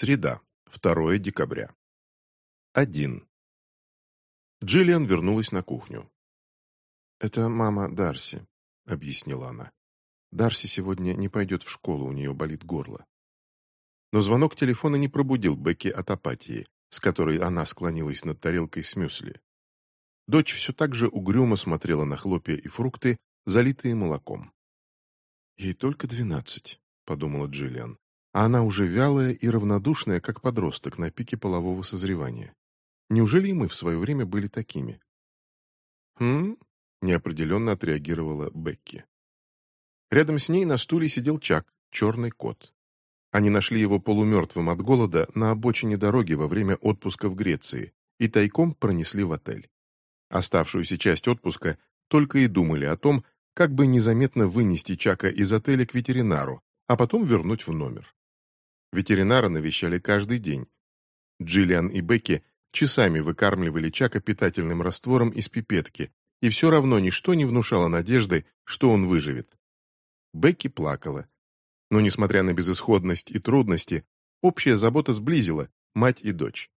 Среда, 2 декабря. 1. Джиллиан вернулась на кухню. «Это мама Дарси», — объяснила она. «Дарси сегодня не пойдет в школу, у нее болит горло». Но звонок телефона не пробудил Бекки от апатии, с которой она склонилась над тарелкой с мюсли. Дочь все так же угрюмо смотрела на хлопья и фрукты, залитые молоком. «Ей только двенадцать», — подумала Джиллиан, а она уже вялая и равнодушная, как подросток на пике полового созревания. Неужели и мы в свое время были такими? «Хм?» — неопределенно отреагировала Бекки. Рядом с ней на стуле сидел Чак, черный кот. Они нашли его полумертвым от голода на обочине дороги во время отпуска в Греции и тайком пронесли в отель. Оставшуюся часть отпуска только и думали о том, как бы незаметно вынести Чака из отеля к ветеринару, а потом вернуть в номер. Ветеринара навещали каждый день. Джиллиан и Бекки часами выкармливали Чака питательным раствором из пипетки, и все равно ничто не внушало надежды, что он выживет. Бекки плакала. Но, несмотря на безысходность и трудности, общая забота сблизила мать и дочь.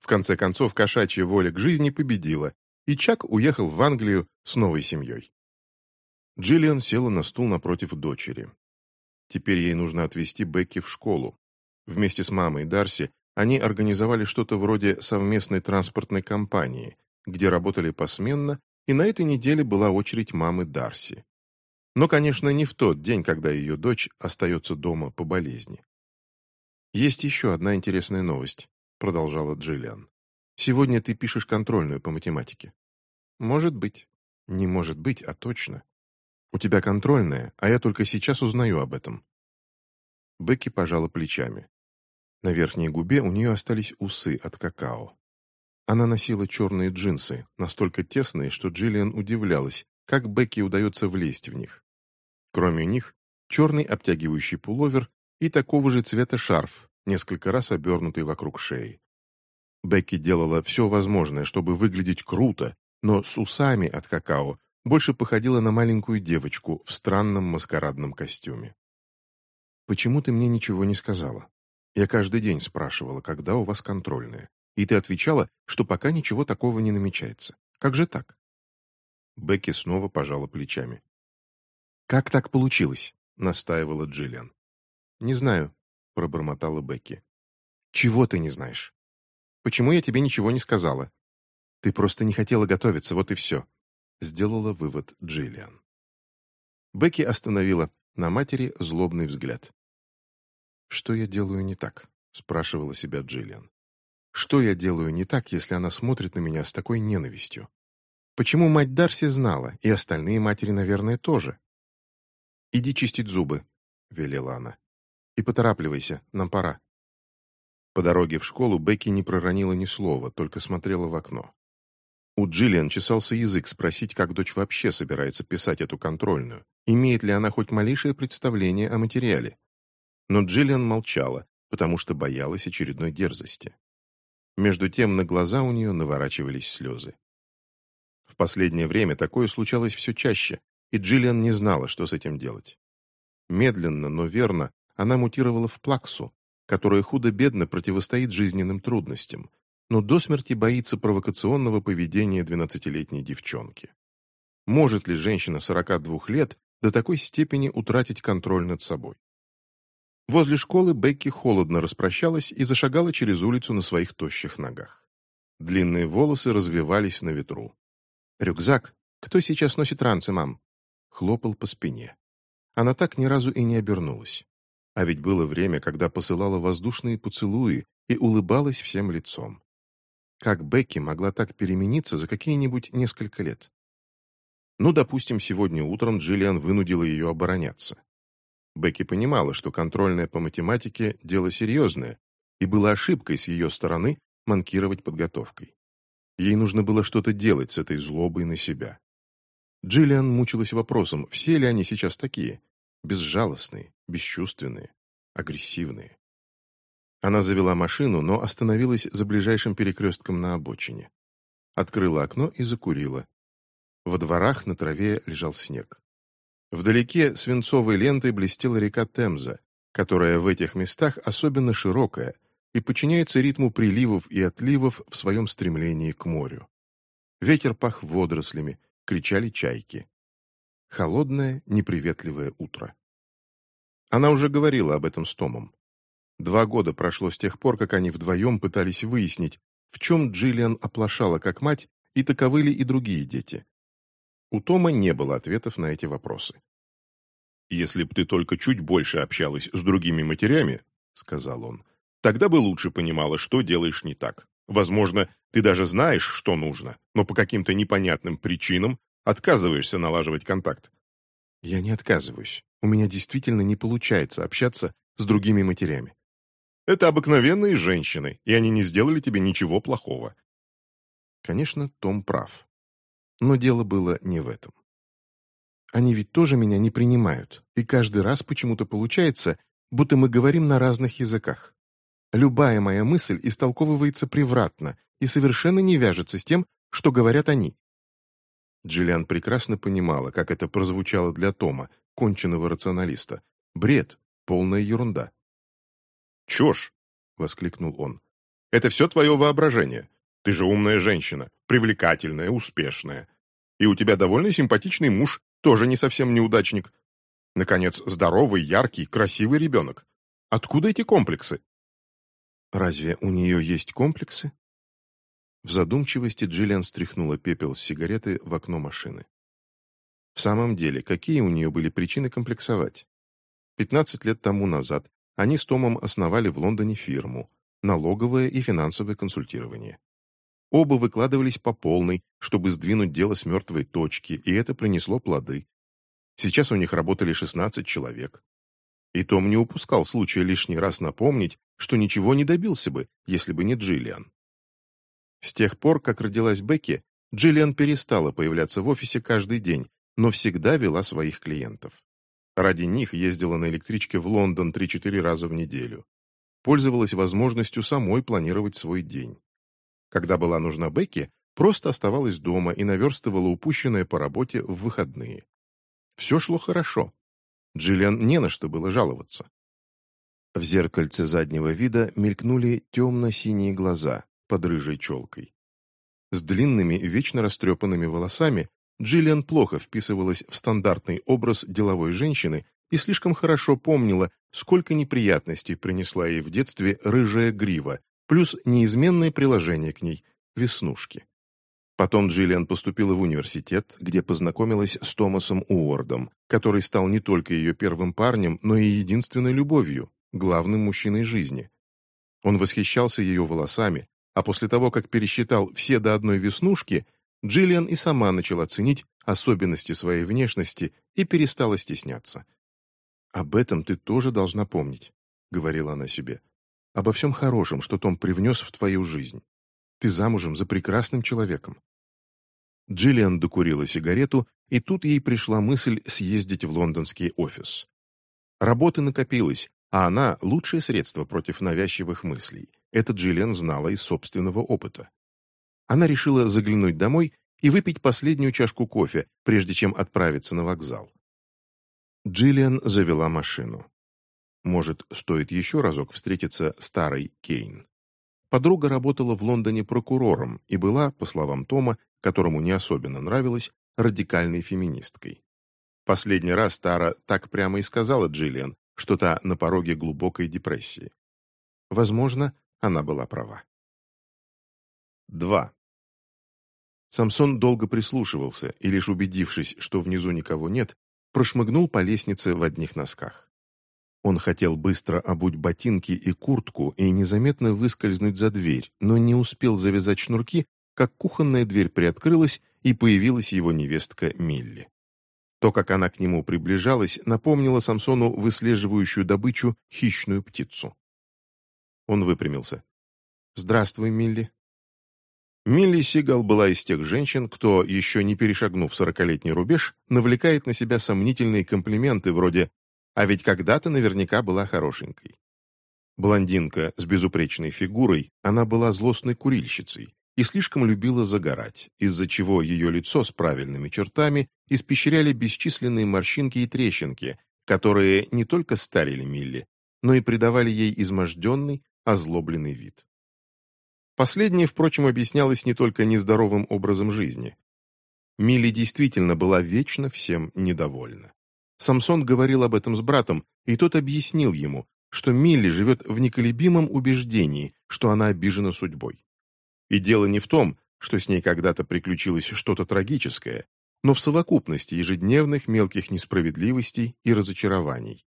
В конце концов, кошачья воля к жизни победила, и Чак уехал в Англию с новой семьей. Джиллиан села на стул напротив дочери. Теперь ей нужно отвезти Бекки в школу. Вместе с мамой Дарси они организовали что-то вроде совместной транспортной компании, где работали посменно, и на этой неделе была очередь мамы Дарси. Но, конечно, не в тот день, когда ее дочь остается дома по болезни. «Есть еще одна интересная новость», — продолжала Джиллиан. «Сегодня ты пишешь контрольную по математике». «Может быть». «Не может быть, а точно. У тебя контрольная, а я только сейчас узнаю об этом». Бекки пожала плечами. На верхней губе у нее остались усы от какао. Она носила черные джинсы, настолько тесные, что Джиллиан удивлялась, как Бекки удается влезть в них. Кроме них, черный обтягивающий пуловер и такого же цвета шарф, несколько раз обернутый вокруг шеи. Бекки делала все возможное, чтобы выглядеть круто, но с усами от какао больше походила на маленькую девочку в странном маскарадном костюме. «Почему ты мне ничего не сказала? Я каждый день спрашивала, когда у вас контрольная, и ты отвечала, что пока ничего такого не намечается. Как же так?» Бекки снова пожала плечами. «Как так получилось?» — настаивала Джиллиан. «Не знаю», — пробормотала Бекки. «Чего ты не знаешь? Почему я тебе ничего не сказала? Ты просто не хотела готовиться, вот и все сделала вывод Джиллиан. Бекки остановила на матери злобный взгляд. «Что я делаю не так?» — спрашивала себя Джиллиан. «Что я делаю не так, если она смотрит на меня с такой ненавистью? Почему мать Дарси знала, и остальные матери, наверное, тоже?» «Иди чистить зубы», — велела она. «И поторапливайся, нам пора». По дороге в школу Бекки не проронила ни слова, только смотрела в окно. У Джиллиан чесался язык спросить, как дочь вообще собирается писать эту контрольную, имеет ли она хоть малейшее представление о материале. Но Джиллиан молчала, потому что боялась очередной дерзости. Между тем на глаза у нее наворачивались слезы. В последнее время такое случалось все чаще, и Джиллиан не знала, что с этим делать. Медленно, но верно, она мутировала в плаксу, которая худо-бедно противостоит жизненным трудностям, но до смерти боится провокационного поведения двенадцатилетней девчонки. Может ли женщина 42 лет до такой степени утратить контроль над собой? Возле школы Бекки холодно распрощалась и зашагала через улицу на своих тощих ногах. Длинные волосы развивались на ветру. «Рюкзак? Кто сейчас носит ранцы, мам?» Хлопал по спине. Она так ни разу и не обернулась. А ведь было время, когда посылала воздушные поцелуи и улыбалась всем лицом. Как Бекки могла так перемениться за какие-нибудь несколько лет? Ну, допустим, сегодня утром Джиллиан вынудила ее обороняться. Бекки понимала, что контрольная по математике – дело серьезное, и было ошибкой с ее стороны манкировать подготовкой. Ей нужно было что-то делать с этой злобой на себя. Джиллиан мучилась вопросом, все ли они сейчас такие? Безжалостные, бесчувственные, агрессивные. Она завела машину, но остановилась за ближайшим перекрестком на обочине. Открыла окно и закурила. Во дворах на траве лежал снег. Вдалеке свинцовой лентой блестела река Темза, которая в этих местах особенно широкая, и подчиняется ритму приливов и отливов в своем стремлении к морю. Ветер пах водорослями, кричали чайки. Холодное, неприветливое утро. Она уже говорила об этом с Томом. Два года прошло с тех пор, как они вдвоем пытались выяснить, в чем Джиллиан оплошала как мать, и таковы ли и другие дети. У Тома не было ответов на эти вопросы. «Если б ты только чуть больше общалась с другими матерями, — сказал он, — тогда бы лучше понимала, что делаешь не так. Возможно, ты даже знаешь, что нужно, но по каким-то непонятным причинам отказываешься налаживать контакт. Я не отказываюсь. У меня действительно не получается общаться с другими матерями. Это обыкновенные женщины, и они не сделали тебе ничего плохого. Конечно, Том прав. Но дело было не в этом. Они ведь тоже меня не принимают, и каждый раз почему-то получается, будто мы говорим на разных языках. Любая моя мысль истолковывается превратно и совершенно не вяжется с тем, что говорят они. Джиллиан прекрасно понимала, как это прозвучало для Тома, конченного рационалиста. Бред, полная ерунда. «Чушь!» — воскликнул он. «Это все твое воображение. Ты же умная женщина, привлекательная, успешная. И у тебя довольно симпатичный муж, тоже не совсем неудачник. Наконец, здоровый, яркий, красивый ребенок. Откуда эти комплексы? Разве у нее есть комплексы? В задумчивости Джиллиан стряхнула пепел с сигареты в окно машины. В самом деле, какие у нее были причины комплексовать? 15 лет тому назад они с Томом основали в Лондоне фирму «Налоговое и финансовое консультирование». Оба выкладывались по полной, чтобы сдвинуть дело с мертвой точки, и это принесло плоды. Сейчас у них работали 16 человек. И Том не упускал случая лишний раз напомнить, что ничего не добился бы, если бы не Джиллиан. С тех пор, как родилась Бекки, Джиллиан перестала появляться в офисе каждый день, но всегда вела своих клиентов. Ради них ездила на электричке в Лондон 3-4 раза в неделю. Пользовалась возможностью самой планировать свой день. Когда была нужна Бекки, просто оставалась дома и наверстывала упущенное по работе в выходные. Все шло хорошо. Джиллиан не на что было жаловаться. В зеркальце заднего вида мелькнули темно-синие глаза под рыжей челкой. С длинными, вечно растрепанными волосами Джиллиан плохо вписывалась в стандартный образ деловой женщины и слишком хорошо помнила, сколько неприятностей принесла ей в детстве рыжая грива, плюс неизменное приложение к ней – веснушки. Потом Джиллиан поступила в университет, где познакомилась с Томасом Уордом, который стал не только ее первым парнем, но и единственной любовью, главным мужчиной жизни. Он восхищался ее волосами, а после того, как пересчитал все до одной веснушки, Джиллиан и сама начала ценить особенности своей внешности и перестала стесняться. «Об этом ты тоже должна помнить», — говорила она себе. «Обо всем хорошем, что Том привнес в твою жизнь. Ты замужем за прекрасным человеком». Джиллиан докурила сигарету, и тут ей пришла мысль съездить в лондонский офис. Работы накопилось, а она – лучшее средство против навязчивых мыслей. Это Джиллиан знала из собственного опыта. Она решила заглянуть домой и выпить последнюю чашку кофе, прежде чем отправиться на вокзал. Джиллиан завела машину. Может, стоит еще разок встретиться старой Кейн. Подруга работала в Лондоне прокурором и была, по словам Тома, которому не особенно нравилась, радикальной феминисткой. Последний раз Тара так прямо и сказала Джиллиан, что та на пороге глубокой депрессии. Возможно, она была права. 2. Самсон долго прислушивался и, лишь убедившись, что внизу никого нет, прошмыгнул по лестнице в одних носках. Он хотел быстро обуть ботинки и куртку и незаметно выскользнуть за дверь, но не успел завязать шнурки, как кухонная дверь приоткрылась, и появилась его невестка Милли. То, как она к нему приближалась, напомнило Самсону выслеживающую добычу хищную птицу. Он выпрямился. «Здравствуй, Милли». Милли Сигал была из тех женщин, кто, еще не перешагнув сорокалетний рубеж, навлекает на себя сомнительные комплименты вроде «а ведь когда-то наверняка была хорошенькой». Блондинка с безупречной фигурой, она была злостной курильщицей, и слишком любила загорать, из-за чего ее лицо с правильными чертами испещряли бесчисленные морщинки и трещинки, которые не только старили Милли, но и придавали ей изможденный, озлобленный вид. Последнее, впрочем, объяснялось не только нездоровым образом жизни. Милли действительно была вечно всем недовольна. Самсон говорил об этом с братом, и тот объяснил ему, что Милли живет в неколебимом убеждении, что она обижена судьбой. И дело не в том, что с ней когда-то приключилось что-то трагическое, но в совокупности ежедневных мелких несправедливостей и разочарований.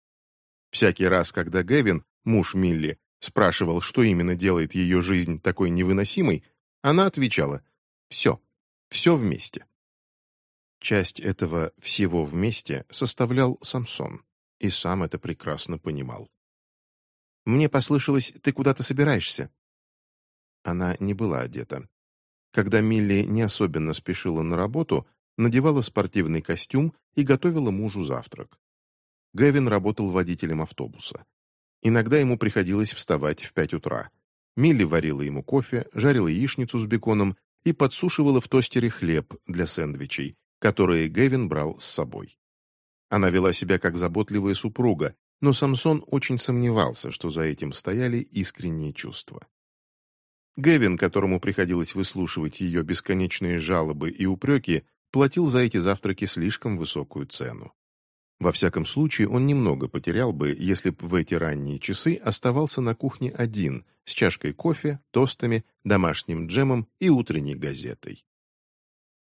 Всякий раз, когда Гевин, муж Милли, спрашивал, что именно делает ее жизнь такой невыносимой, она отвечала «все, все вместе». Часть этого «всего вместе» составлял Самсон, и сам это прекрасно понимал. «Мне послышалось, ты куда-то собираешься?» Она не была одета. Когда Милли не особенно спешила на работу, надевала спортивный костюм и готовила мужу завтрак. Гэвин работал водителем автобуса. Иногда ему приходилось вставать в пять утра. Милли варила ему кофе, жарила яичницу с беконом и подсушивала в тостере хлеб для сэндвичей, которые Гэвин брал с собой. Она вела себя как заботливая супруга, но Самсон очень сомневался, что за этим стояли искренние чувства. Гэвин, которому приходилось выслушивать ее бесконечные жалобы и упреки, платил за эти завтраки слишком высокую цену. Во всяком случае, он немного потерял бы, если б в эти ранние часы оставался на кухне один, с чашкой кофе, тостами, домашним джемом и утренней газетой.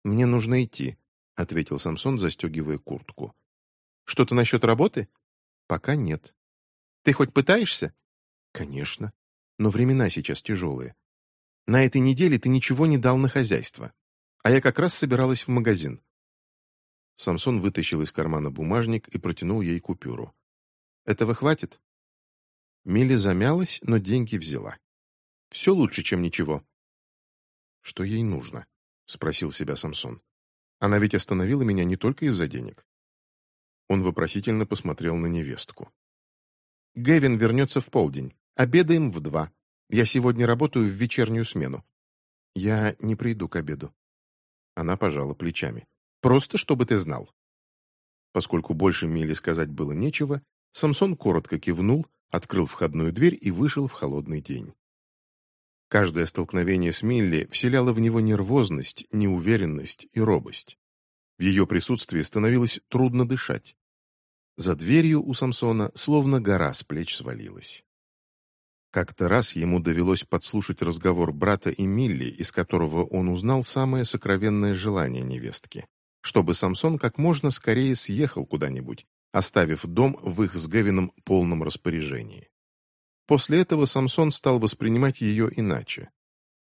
«Мне нужно идти», — ответил Самсон, застегивая куртку. «Что-то насчет работы?» «Пока нет». «Ты хоть пытаешься?» «Конечно. Но времена сейчас тяжелые. На этой неделе ты ничего не дал на хозяйство а я как раз собиралась в магазин. Самсон вытащил из кармана бумажник и протянул ей купюру. «Этого хватит?» Милли замялась, но деньги взяла. «Все лучше, чем ничего». «Что ей нужно?» — спросил себя Самсон. «Она ведь остановила меня не только из-за денег». Он вопросительно посмотрел на невестку. «Гевин вернется в полдень. Обедаем в два. Я сегодня работаю в вечернюю смену. Я не приду к обеду. Она пожала плечами. «Просто чтобы ты знал». Поскольку больше Миле сказать было нечего, Самсон коротко кивнул, открыл входную дверь и вышел в холодный день. Каждое столкновение с Милли вселяло в него нервозность, неуверенность и робость. В ее присутствии становилось трудно дышать. За дверью у Самсона словно гора с плеч свалилась. Как-то раз ему довелось подслушать разговор брата и Милли, из которого он узнал самое сокровенное желание невестки, чтобы Самсон как можно скорее съехал куда-нибудь, оставив дом в их с Гевином полном распоряжении. После этого Самсон стал воспринимать ее иначе.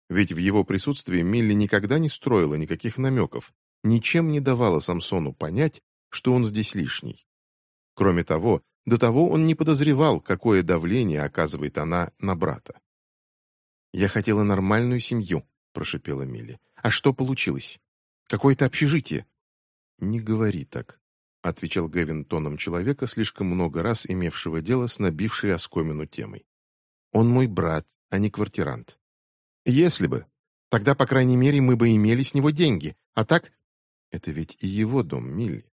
Ведь в его присутствии Милли никогда не строила никаких намеков, ничем не давала Самсону понять, что он здесь лишний. Кроме того, до того он не подозревал, какое давление оказывает она на брата. «Я хотела нормальную семью», — прошипела Милли. «А что получилось? Какое-то общежитие». «Не говори так», — отвечал Гевин тоном человека, слишком много раз имевшего дело с набившей оскомину темой. «Он мой брат, а не квартирант». «Если бы. Тогда, по крайней мере, мы бы имели с него деньги. А так...» «Это ведь и его дом, Милли.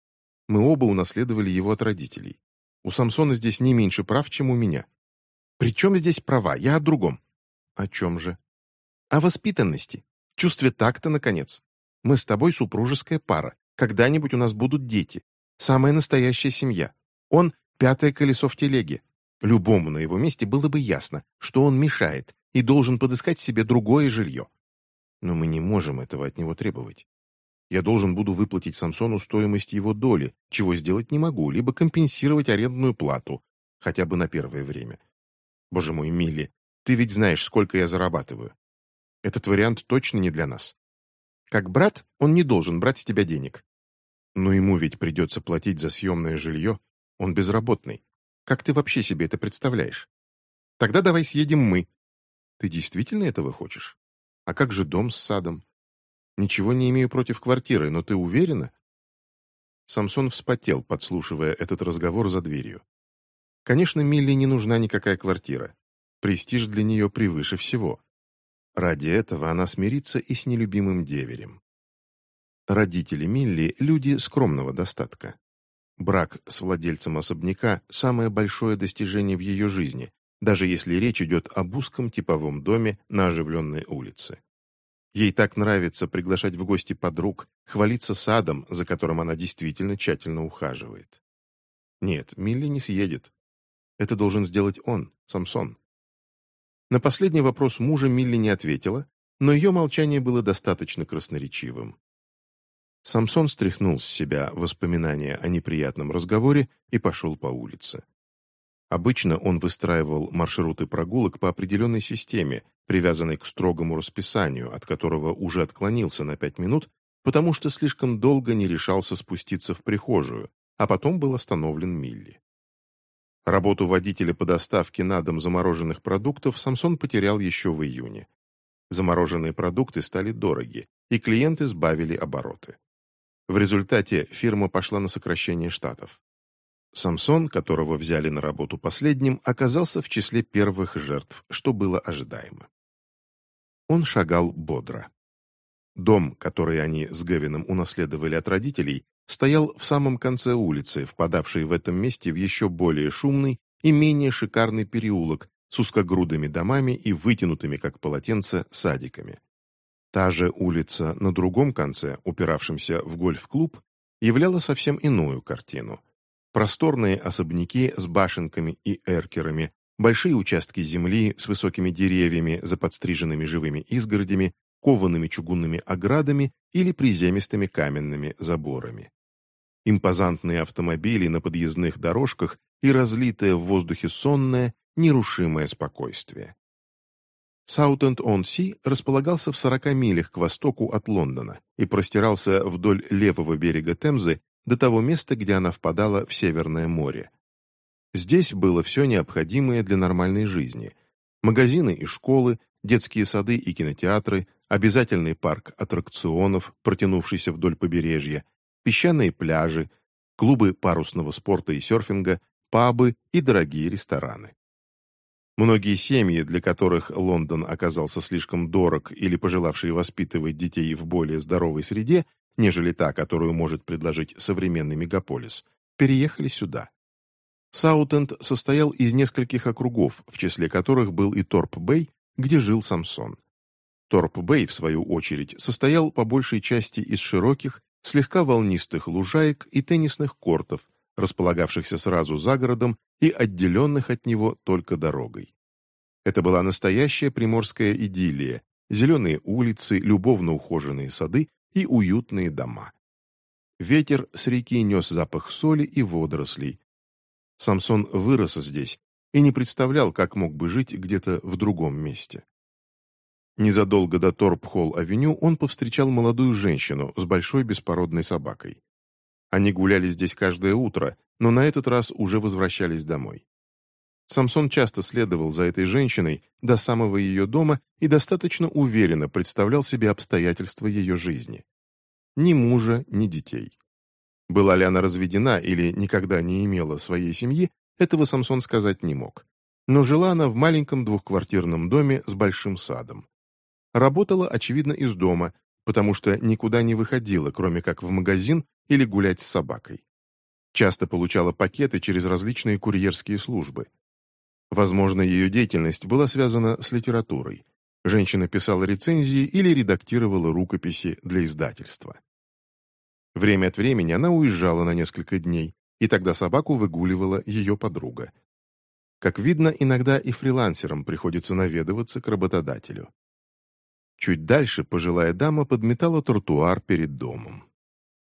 Мы оба унаследовали его от родителей. У Самсона здесь не меньше прав, чем у меня. При чем здесь права? Я о другом. О чем же? О воспитанности. Чувстве такта, наконец. Мы с тобой супружеская пара. Когда-нибудь у нас будут дети. Самая настоящая семья. Он — пятое колесо в телеге. Любому на его месте было бы ясно, что он мешает и должен подыскать себе другое жилье. Но мы не можем этого от него требовать. Я должен буду выплатить Самсону стоимость его доли, чего сделать не могу, либо компенсировать арендную плату, хотя бы на первое время. Боже мой, Милли, ты ведь знаешь, сколько я зарабатываю. Этот вариант точно не для нас. Как брат, он не должен брать с тебя денег. Но ему ведь придется платить за съемное жилье. Он безработный. Как ты вообще себе это представляешь? Тогда давай съедем мы. Ты действительно этого хочешь? А как же дом с садом? Ничего не имею против квартиры, но ты уверена?» Самсон вспотел, подслушивая этот разговор за дверью. Конечно, Милли не нужна никакая квартира. Престиж для нее превыше всего. Ради этого она смирится и с нелюбимым деверем. Родители Милли – люди скромного достатка. Брак с владельцем особняка – самое большое достижение в ее жизни, даже если речь идет об узком типовом доме на оживленной улице. Ей так нравится приглашать в гости подруг, хвалиться садом, за которым она действительно тщательно ухаживает. Нет, Милли не съедет. Это должен сделать он, Самсон. На последний вопрос мужа Милли не ответила, но ее молчание было достаточно красноречивым. Самсон стряхнул с себя воспоминания о неприятном разговоре и пошел по улице. Обычно он выстраивал маршруты прогулок по определенной системе, привязанной к строгому расписанию, от которого уже отклонился на пять минут, потому что слишком долго не решался спуститься в прихожую, а потом был остановлен Милли. Работу водителя по доставке на дом замороженных продуктов Самсон потерял еще в июне. Замороженные продукты стали дороги, и клиенты сбавили обороты. В результате фирма пошла на сокращение штатов. Самсон, которого взяли на работу последним, оказался в числе первых жертв, что было ожидаемо. Он шагал бодро. Дом, который они с Гевином унаследовали от родителей, стоял в самом конце улицы, впадавшей в этом месте в еще более шумный и менее шикарный переулок с узкогрудыми домами и вытянутыми, как полотенце, садиками. Та же улица на другом конце, упиравшемся в гольф-клуб, являла совсем иную картину. Просторные особняки с башенками и эркерами, большие участки земли с высокими деревьями за подстриженными живыми изгородями, коваными чугунными оградами или приземистыми каменными заборами. Импозантные автомобили на подъездных дорожках и разлитое в воздухе сонное, нерушимое спокойствие. Саутенд-он-Си располагался в 40 милях к востоку от Лондона и простирался вдоль левого берега Темзы до того места, где она впадала в Северное море. Здесь было все необходимое для нормальной жизни. Магазины и школы, детские сады и кинотеатры, обязательный парк аттракционов, протянувшийся вдоль побережья, песчаные пляжи, клубы парусного спорта и серфинга, пабы и дорогие рестораны. Многие семьи, для которых Лондон оказался слишком дорог или пожелавшие воспитывать детей в более здоровой среде, нежели та, которую может предложить современный мегаполис, переехали сюда. Саутенд состоял из нескольких округов, в числе которых был и Торп-Бэй, где жил Самсон. Торп-Бэй, в свою очередь, состоял по большей части из широких, слегка волнистых лужаек и теннисных кортов, располагавшихся сразу за городом и отделенных от него только дорогой. Это была настоящая приморская идиллия, зеленые улицы, любовно ухоженные сады и уютные дома. Ветер с реки нес запах соли и водорослей. Самсон вырос здесь и не представлял, как мог бы жить где-то в другом месте. Незадолго до Торп-Холл-авеню он повстречал молодую женщину с большой беспородной собакой. Они гуляли здесь каждое утро, но на этот раз уже возвращались домой. Самсон часто следовал за этой женщиной до самого ее дома и достаточно уверенно представлял себе обстоятельства ее жизни. Ни мужа, ни детей. Была ли она разведена или никогда не имела своей семьи, этого Самсон сказать не мог. Но жила она в маленьком двухквартирном доме с большим садом. Работала, очевидно, из дома, потому что никуда не выходила, кроме как в магазин или гулять с собакой. Часто получала пакеты через различные курьерские службы. Возможно, ее деятельность была связана с литературой. Женщина писала рецензии или редактировала рукописи для издательства. Время от времени она уезжала на несколько дней, и тогда собаку выгуливала ее подруга. Как видно, иногда и фрилансерам приходится наведываться к работодателю. Чуть дальше пожилая дама подметала тротуар перед домом.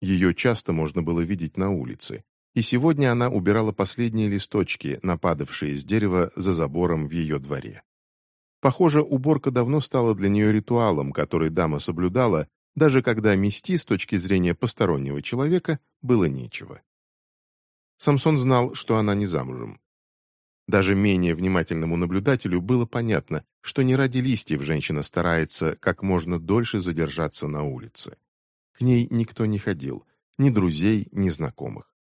Ее часто можно было видеть на улице, и сегодня она убирала последние листочки, нападавшие с дерева за забором в ее дворе. Похоже, уборка давно стала для нее ритуалом, который дама соблюдала, даже когда мести с точки зрения постороннего человека было нечего. Самсон знал, что она не замужем. Даже менее внимательному наблюдателю было понятно, что не ради листьев женщина старается как можно дольше задержаться на улице. К ней никто не ходил, ни друзей, ни знакомых.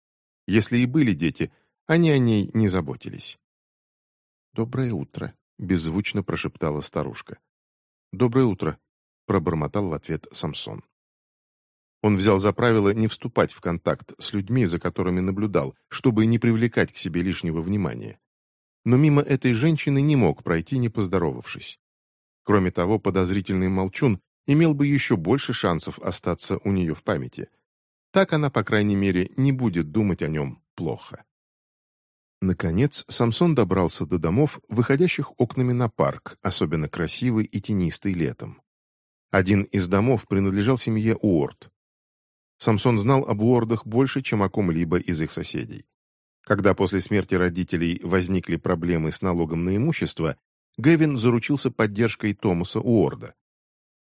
Если и были дети, они о ней не заботились. «Доброе утро», — беззвучно прошептала старушка. «Доброе утро», — пробормотал в ответ Самсон. Он взял за правило не вступать в контакт с людьми, за которыми наблюдал, чтобы не привлекать к себе лишнего внимания. Но мимо этой женщины не мог пройти, не поздоровавшись. Кроме того, подозрительный молчун имел бы еще больше шансов остаться у нее в памяти. Так она, по крайней мере, не будет думать о нем плохо. Наконец, Самсон добрался до домов, выходящих окнами на парк, особенно красивый и тенистый летом. Один из домов принадлежал семье Уорд. Самсон знал об Уордах больше, чем о ком-либо из их соседей. Когда после смерти родителей возникли проблемы с налогом на имущество, Гэвин заручился поддержкой Томаса Уорда.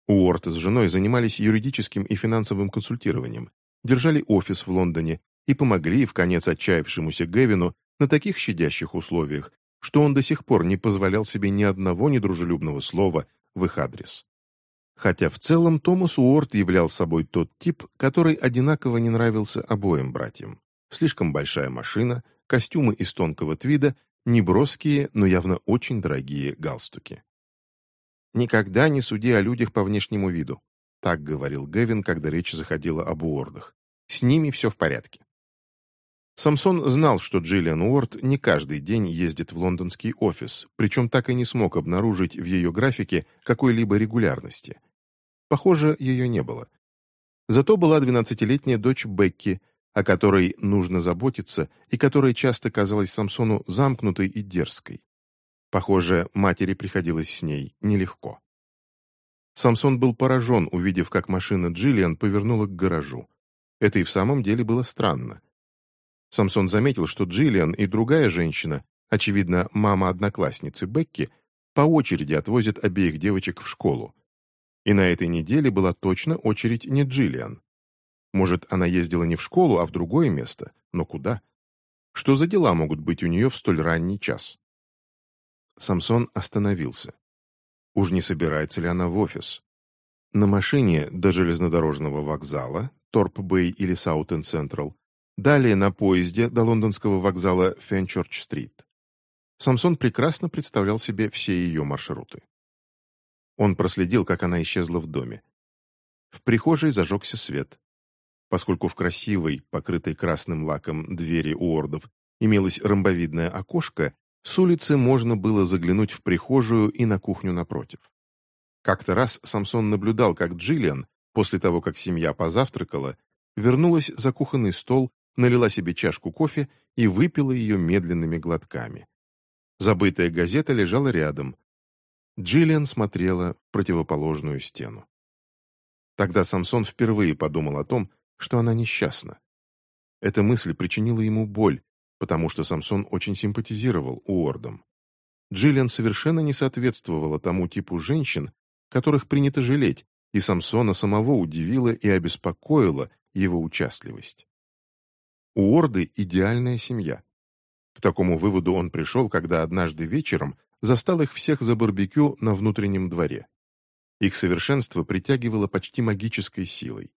Уорд с женой занимались юридическим и финансовым консультированием, держали офис в Лондоне и помогли, в конец отчаявшемуся Гэвину, на таких щадящих условиях, что он до сих пор не позволял себе ни одного недружелюбного слова в их адрес. Хотя в целом Томас Уорд являл собой тот тип, который одинаково не нравился обоим братьям. Слишком большая машина, костюмы из тонкого твида, неброские, но явно очень дорогие галстуки. «Никогда не суди о людях по внешнему виду», так говорил Гевин, когда речь заходила об Уордах. «С ними все в порядке». Самсон знал, что Джиллиан Уорд не каждый день ездит в лондонский офис, причем так и не смог обнаружить в ее графике какой-либо регулярности. Похоже, ее не было. Зато была 12-летняя дочь Бекки, о которой нужно заботиться и которая часто казалась Самсону замкнутой и дерзкой. Похоже, матери приходилось с ней нелегко. Самсон был поражен, увидев, как машина Джиллиан повернула к гаражу. Это и в самом деле было странно. Самсон заметил, что Джиллиан и другая женщина, очевидно, мама одноклассницы Бекки, по очереди отвозят обеих девочек в школу. И на этой неделе была точно очередь не Джиллиан. Может, она ездила не в школу, а в другое место, но куда? Что за дела могут быть у нее в столь ранний час? Самсон остановился. Уж не собирается ли она в офис? На машине до железнодорожного вокзала, Торп-Бэй или Саутенд-Централ, далее на поезде до лондонского вокзала Фенчорч-стрит. Самсон прекрасно представлял себе все ее маршруты. Он проследил, как она исчезла в доме. В прихожей зажегся свет. Поскольку в красивой, покрытой красным лаком двери у ордов имелось ромбовидное окошко, с улицы можно было заглянуть в прихожую и на кухню напротив. Как-то раз Самсон наблюдал, как Джиллиан, после того, как семья позавтракала, вернулась за кухонный стол, налила себе чашку кофе и выпила ее медленными глотками. Забытая газета лежала рядом. Джиллиан смотрела в противоположную стену. Тогда Самсон впервые подумал о том, что она несчастна. Эта мысль причинила ему боль, потому что Самсон очень симпатизировал Уордом. Джиллиан совершенно не соответствовала тому типу женщин, которых принято жалеть, и Самсона самого удивила и обеспокоила его участливость. Уорды – идеальная семья. К такому выводу он пришел, когда однажды вечером застал их всех за барбекю на внутреннем дворе. Их совершенство притягивало почти магической силой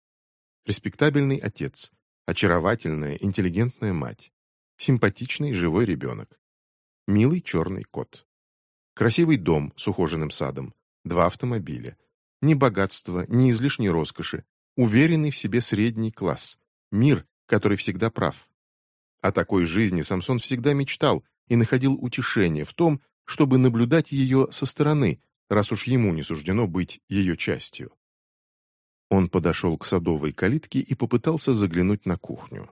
респектабельный отец, очаровательная, интеллигентная мать, симпатичный живой ребенок, милый черный кот, красивый дом с ухоженным садом, два автомобиля, ни богатства, ни излишней роскоши, уверенный в себе средний класс, мир, который всегда прав. О такой жизни Самсон всегда мечтал и находил утешение в том, чтобы наблюдать ее со стороны, раз уж ему не суждено быть ее частью. Он подошел к садовой калитке и попытался заглянуть на кухню.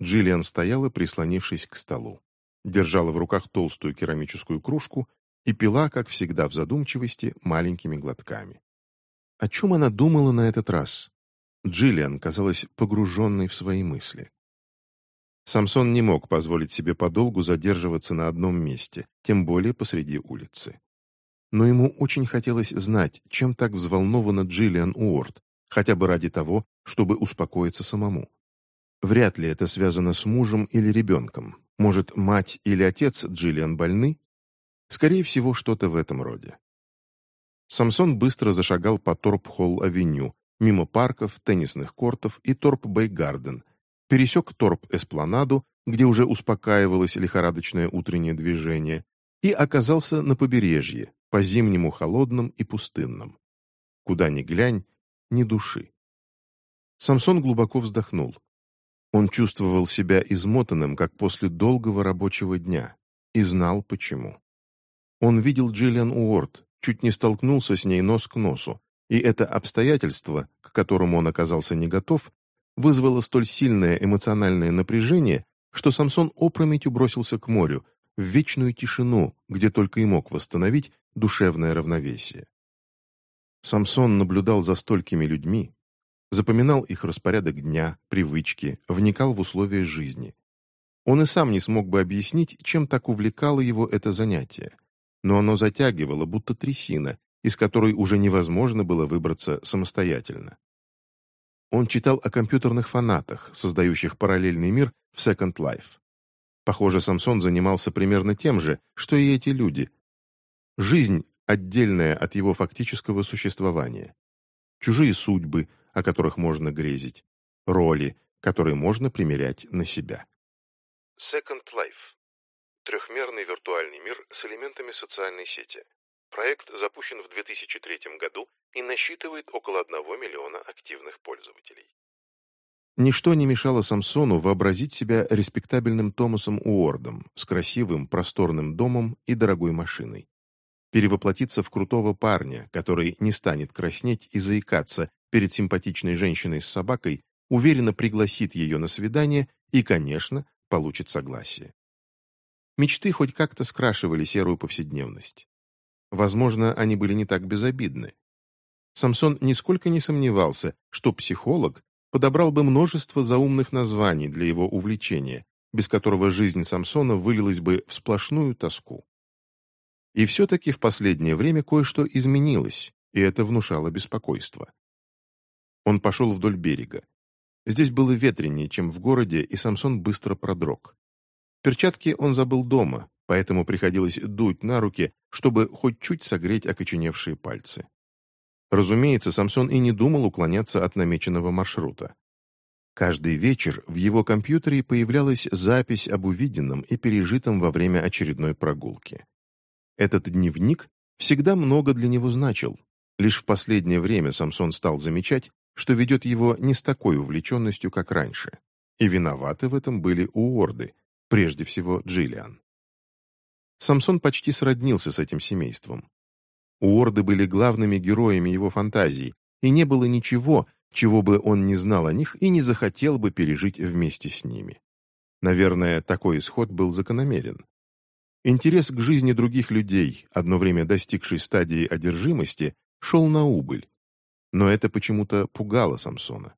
Джиллиан стояла, прислонившись к столу. Держала в руках толстую керамическую кружку и пила, как всегда в задумчивости, маленькими глотками. О чем она думала на этот раз? Джиллиан казалась погруженной в свои мысли. Самсон не мог позволить себе подолгу задерживаться на одном месте, тем более посреди улицы. Но ему очень хотелось знать, чем так взволнована Джиллиан Уорд, хотя бы ради того, чтобы успокоиться самому. Вряд ли это связано с мужем или ребенком. Может, мать или отец Джиллиан больны? Скорее всего, что-то в этом роде. Самсон быстро зашагал по Торп-Холл-авеню, мимо парков, теннисных кортов и Торп-Бэй-Гарден, пересек Торп-Эспланаду, где уже успокаивалось лихорадочное утреннее движение, и оказался на побережье, по-зимнему холодном и пустынном. Куда ни глянь, ни души. Самсон глубоко вздохнул. Он чувствовал себя измотанным, как после долгого рабочего дня, и знал почему. Он видел Джиллиан Уорд, чуть не столкнулся с ней нос к носу, и это обстоятельство, к которому он оказался не готов, вызвало столь сильное эмоциональное напряжение, что Самсон опрометью бросился к морю, в вечную тишину, где только и мог восстановить душевное равновесие. Самсон наблюдал за столькими людьми, запоминал их распорядок дня, привычки, вникал в условия жизни. Он и сам не смог бы объяснить, чем так увлекало его это занятие, но оно затягивало, будто трясина, из которой уже невозможно было выбраться самостоятельно. Он читал о компьютерных фанатах, создающих параллельный мир в Second Life. Похоже, Самсон занимался примерно тем же, что и эти люди. Жизнь, отдельная от его фактического существования. Чужие судьбы, о которых можно грезить. Роли, которые можно примерять на себя. Second Life. Трехмерный виртуальный мир с элементами социальной сети. Проект запущен в 2003 году и насчитывает около 1 миллиона активных пользователей. Ничто не мешало Самсону вообразить себя респектабельным Томасом Уордом с красивым, просторным домом и дорогой машиной. Перевоплотиться в крутого парня, который не станет краснеть и заикаться перед симпатичной женщиной с собакой, уверенно пригласит ее на свидание и, конечно, получит согласие. Мечты хоть как-то скрашивали серую повседневность. Возможно, они были не так безобидны. Самсон нисколько не сомневался, что психолог подобрал бы множество заумных названий для его увлечения, без которого жизнь Самсона вылилась бы в сплошную тоску. И все-таки в последнее время кое-что изменилось, и это внушало беспокойство. Он пошел вдоль берега. Здесь было ветреннее, чем в городе, и Самсон быстро продрог. Перчатки он забыл дома, поэтому приходилось дуть на руки, чтобы хоть чуть согреть окоченевшие пальцы. Разумеется, Самсон и не думал уклоняться от намеченного маршрута. Каждый вечер в его компьютере появлялась запись об увиденном и пережитом во время очередной прогулки. Этот дневник всегда много для него значил. Лишь в последнее время Самсон стал замечать, что ведет его не с такой увлеченностью, как раньше. И виноваты в этом были Уорды, прежде всего Джиллиан. Самсон почти сроднился с этим семейством. Уорды были главными героями его фантазий, и не было ничего, чего бы он не знал о них и не захотел бы пережить вместе с ними. Наверное, такой исход был закономерен. Интерес к жизни других людей, одно время достигший стадии одержимости, шел на убыль. Но это почему-то пугало Самсона.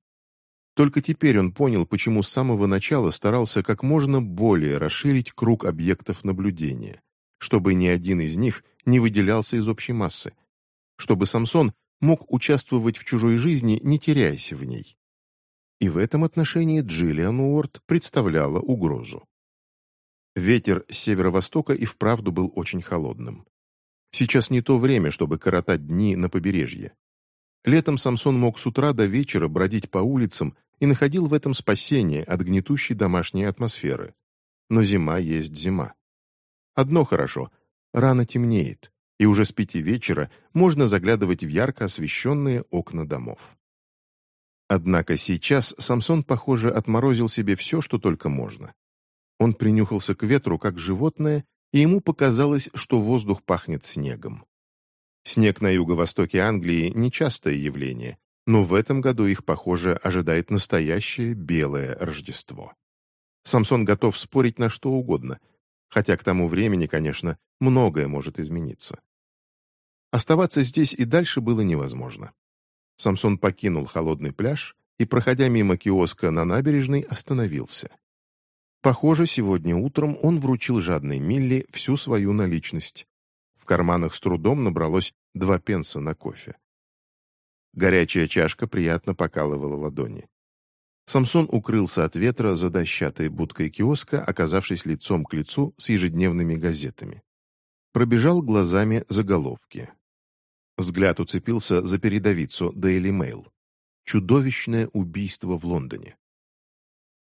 Только теперь он понял, почему с самого начала старался как можно более расширить круг объектов наблюдения, чтобы ни один из них не выделялся из общей массы, чтобы Самсон мог участвовать в чужой жизни, не теряясь в ней. И в этом отношении Джиллиан Уорд представляла угрозу. Ветер с северо-востока и вправду был очень холодным. Сейчас не то время, чтобы коротать дни на побережье. Летом Самсон мог с утра до вечера бродить по улицам и находил в этом спасение от гнетущей домашней атмосферы. Но зима есть зима. Одно хорошо – рано темнеет, и уже с пяти вечера можно заглядывать в ярко освещенные окна домов. Однако сейчас Самсон, похоже, отморозил себе все, что только можно. Он принюхался к ветру, как животное, и ему показалось, что воздух пахнет снегом. Снег на юго-востоке Англии – нечастое явление, но в этом году их, похоже, ожидает настоящее белое Рождество. Самсон готов спорить на что угодно – хотя к тому времени, конечно, многое может измениться. Оставаться здесь и дальше было невозможно. Самсон покинул холодный пляж и, проходя мимо киоска на набережной, остановился. Похоже, сегодня утром он вручил жадной Милли всю свою наличность. В карманах с трудом набралось два пенса на кофе. Горячая чашка приятно покалывала ладони. Самсон укрылся от ветра за дощатой будкой киоска, оказавшись лицом к лицу с ежедневными газетами. Пробежал глазами заголовки. Взгляд уцепился за передовицу Daily Mail. Чудовищное убийство в Лондоне.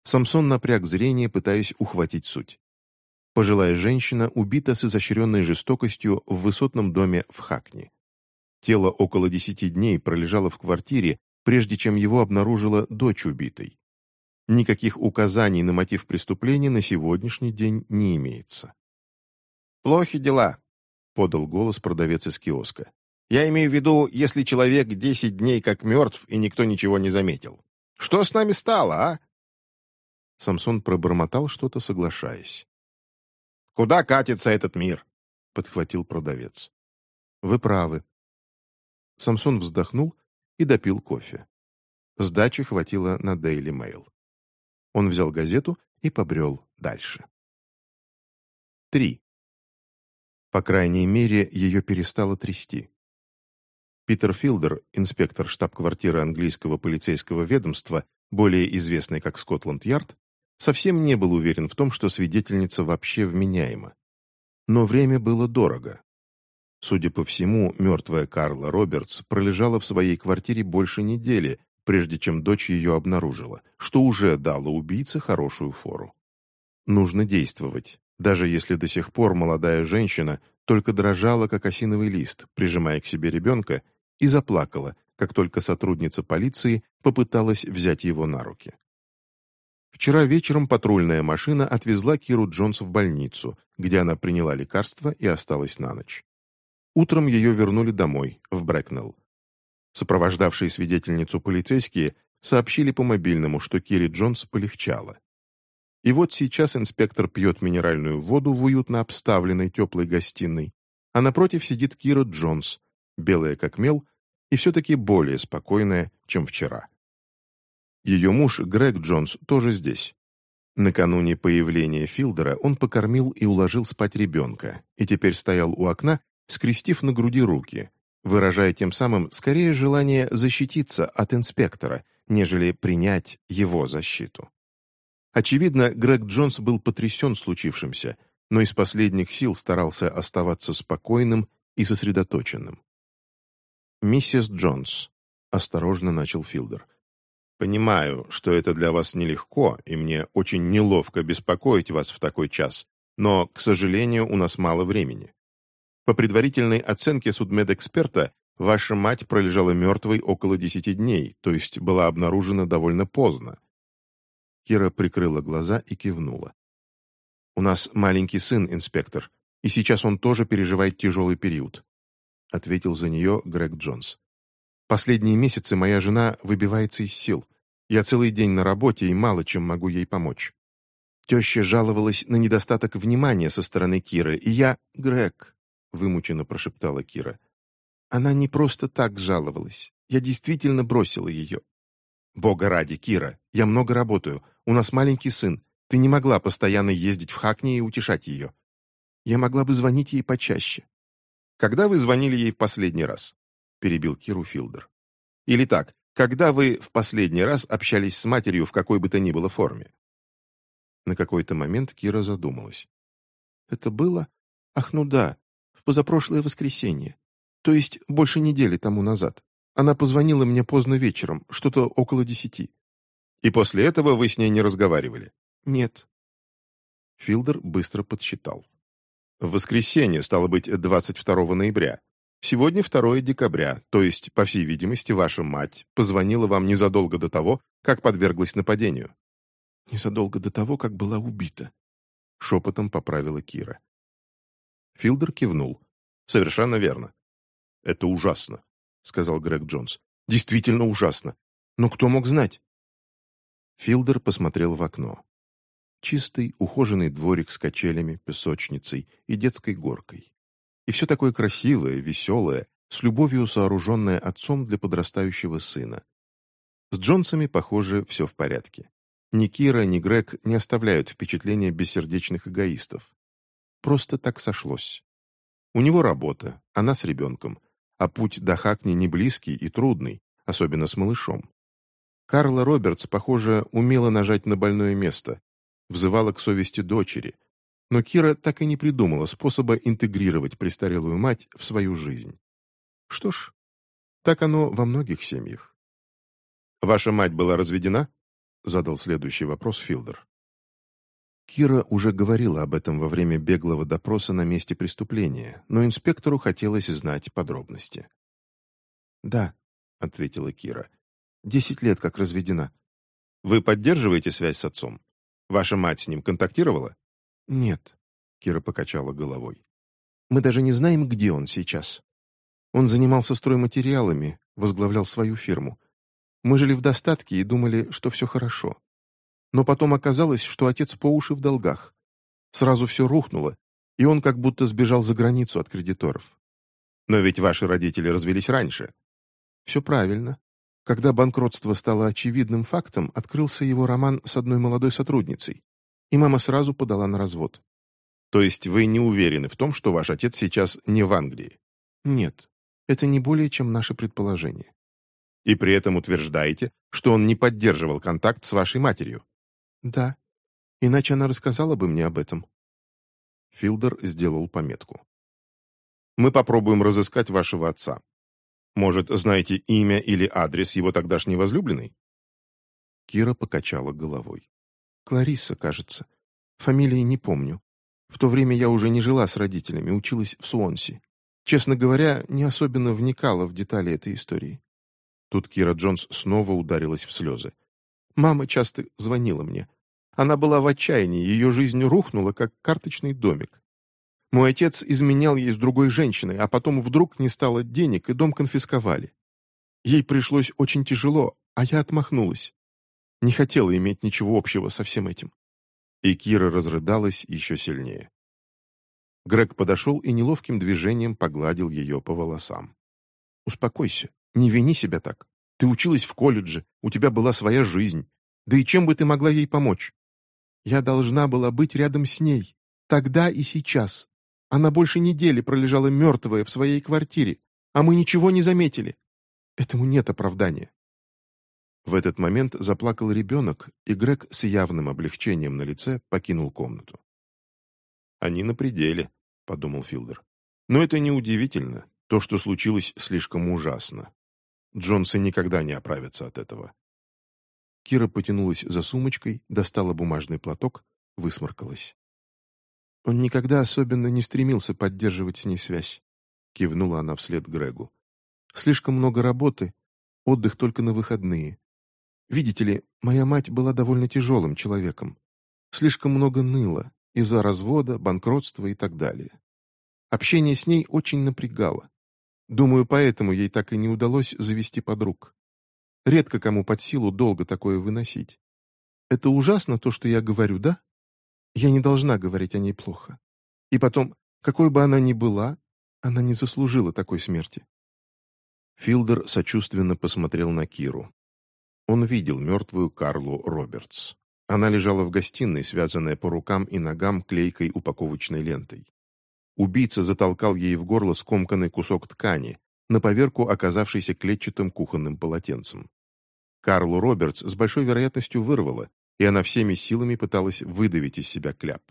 Самсон напряг зрение, пытаясь ухватить суть. Пожилая женщина убита с изощренной жестокостью в высотном доме в Хакни. Тело около десяти дней пролежало в квартире, прежде чем его обнаружила дочь убитой. Никаких указаний на мотив преступления на сегодняшний день не имеется. «Плохи дела», — подал голос продавец из киоска. «Я имею в виду, если человек десять дней как мертв, и никто ничего не заметил. Что с нами стало, а?» Самсон пробормотал что-то, соглашаясь. «Куда катится этот мир?» — подхватил продавец. «Вы правы». Самсон вздохнул и допил кофе. Сдачи хватило на Daily Mail. Он взял газету и побрел дальше. 3. По крайней мере, ее перестало трясти. Питер Филдер, инспектор штаб-квартиры английского полицейского ведомства, более известный как Скотланд-Ярд, совсем не был уверен в том, что свидетельница вообще вменяема. Но время было дорого. Судя по всему, мертвая Карла Робертс пролежала в своей квартире больше недели, прежде чем дочь ее обнаружила, что уже дало убийце хорошую фору. Нужно действовать, даже если до сих пор молодая женщина только дрожала, как осиновый лист, прижимая к себе ребенка, и заплакала, как только сотрудница полиции попыталась взять его на руки. Вчера вечером патрульная машина отвезла Киру Джонс в больницу, где она приняла лекарства и осталась на ночь. Утром ее вернули домой, в Брэкнелл. Сопровождавшие свидетельницу полицейские сообщили по мобильному, что Кире Джонс полегчало. И вот сейчас инспектор пьет минеральную воду в уютно обставленной теплой гостиной, а напротив сидит Кира Джонс, белая как мел, и все-таки более спокойная, чем вчера. Ее муж Грег Джонс тоже здесь. Накануне появления Филдера он покормил и уложил спать ребенка, и теперь стоял у окна, скрестив на груди руки, выражая тем самым скорее желание защититься от инспектора, нежели принять его защиту. Очевидно, Грег Джонс был потрясен случившимся, но из последних сил старался оставаться спокойным и сосредоточенным. «Миссис Джонс», — осторожно начал Филдер, — «понимаю, что это для вас нелегко, и мне очень неловко беспокоить вас в такой час, но, к сожалению, у нас мало времени. По предварительной оценке судмедэксперта, ваша мать пролежала мертвой около десяти дней, то есть была обнаружена довольно поздно. Кира прикрыла глаза и кивнула. «У нас маленький сын, инспектор, и сейчас он тоже переживает тяжелый период», ответил за нее Грег Джонс. «Последние месяцы моя жена выбивается из сил. Я целый день на работе и мало чем могу ей помочь. Теща жаловалась на недостаток внимания со стороны Киры, и я... Грег, вымученно прошептала Кира. Она не просто так жаловалась. Я действительно бросила ее. Бога ради, Кира, я много работаю. У нас маленький сын. Ты не могла постоянно ездить в Хакни и утешать ее. Я могла бы звонить ей почаще. Когда вы звонили ей в последний раз? Перебил Киру Филдер. Или так, когда вы в последний раз общались с матерью в какой бы то ни было форме? На какой-то момент Кира задумалась. Это было? Ах, ну да, в позапрошлое воскресенье. То есть больше недели тому назад. Она позвонила мне поздно вечером, что-то около десяти. И после этого вы с ней не разговаривали? Нет. Филдер быстро подсчитал. В воскресенье, стало быть, 22 ноября. Сегодня 2 декабря, то есть, по всей видимости, ваша мать позвонила вам незадолго до того, как подверглась нападению. Незадолго до того, как была убита. Шепотом поправила Кира. Филдер кивнул. Совершенно верно. Это ужасно, сказал Грег Джонс. Действительно ужасно. Но кто мог знать? Филдер посмотрел в окно. Чистый, ухоженный дворик с качелями, песочницей и детской горкой. И все такое красивое, веселое, с любовью сооруженное отцом для подрастающего сына. С Джонсами, похоже, все в порядке. Ни Кира, ни Грег не оставляют впечатления бессердечных эгоистов. Просто так сошлось. У него работа, она с ребенком, а путь до Хакни не близкий и трудный, особенно с малышом. Карла Робертс, похоже, умела нажать на больное место, взывала к совести дочери, но Кира так и не придумала способа интегрировать престарелую мать в свою жизнь. Что ж, так оно во многих семьях. «Ваша мать была разведена?» — задал следующий вопрос Филдер. Кира уже говорила об этом во время беглого допроса на месте преступления, но инспектору хотелось знать подробности. «Да», — ответила Кира, Десять лет как разведена. Вы поддерживаете связь с отцом? Ваша мать с ним контактировала? Нет, Кира покачала головой. Мы даже не знаем, где он сейчас. Он занимался стройматериалами, возглавлял свою фирму. Мы жили в достатке и думали, что все хорошо. Но потом оказалось, что отец по уши в долгах. Сразу все рухнуло, и он как будто сбежал за границу от кредиторов. Но ведь ваши родители развелись раньше. Все правильно. Когда банкротство стало очевидным фактом, открылся его роман с одной молодой сотрудницей, и мама сразу подала на развод. То есть вы не уверены в том, что ваш отец сейчас не в Англии? Нет, это не более чем наше предположение. И при этом утверждаете, что он не поддерживал контакт с вашей матерью? Да, иначе она рассказала бы мне об этом. Филдер сделал пометку. Мы попробуем разыскать вашего отца. Может, знаете имя или адрес его тогдашней возлюбленной?» Кира покачала головой. «Клариса, кажется. Фамилии не помню. В то время я уже не жила с родителями, училась в Суонси. Честно говоря, не особенно вникала в детали этой истории». Тут Кира Джонс снова ударилась в слезы. «Мама часто звонила мне. Она была в отчаянии, ее жизнь рухнула, как карточный домик. Мой отец изменял ей с другой женщиной, а потом вдруг не стало денег, и дом конфисковали. Ей пришлось очень тяжело, а я отмахнулась. Не хотела иметь ничего общего со всем этим. И Кира разрыдалась еще сильнее. Грег подошел и неловким движением погладил ее по волосам. «Успокойся, не вини себя так. Ты училась в колледже, у тебя была своя жизнь. Да и чем бы ты могла ей помочь? Я должна была быть рядом с ней, тогда и сейчас. Она больше недели пролежала мертвая в своей квартире, а мы ничего не заметили. Этому нет оправдания. В этот момент заплакал ребенок, и Грег с явным облегчением на лице покинул комнату. «Они на пределе», — подумал Филдер. «Но это неудивительно. То, что случилось, слишком ужасно. Джонсы никогда не оправятся от этого. Кира потянулась за сумочкой, достала бумажный платок, высморкалась. «Он никогда особенно не стремился поддерживать с ней связь», — кивнула она вслед Грегу. «Слишком много работы, отдых только на выходные. Видите ли, моя мать была довольно тяжелым человеком. Слишком много ныла из-за развода, банкротства и так далее. Общение с ней очень напрягало. Думаю, поэтому ей так и не удалось завести подруг. Редко кому под силу долго такое выносить. Это ужасно, то, что я говорю, да? Я не должна говорить о ней плохо. И потом, какой бы она ни была, она не заслужила такой смерти. Филдер сочувственно посмотрел на Киру. Он видел мертвую Карлу Робертс. Она лежала в гостиной, связанная по рукам и ногам клейкой упаковочной лентой. Убийца затолкал ей в горло скомканный кусок ткани, на поверку оказавшийся клетчатым кухонным полотенцем. Карлу Робертс с большой вероятностью вырвало, и она всеми силами пыталась выдавить из себя кляп.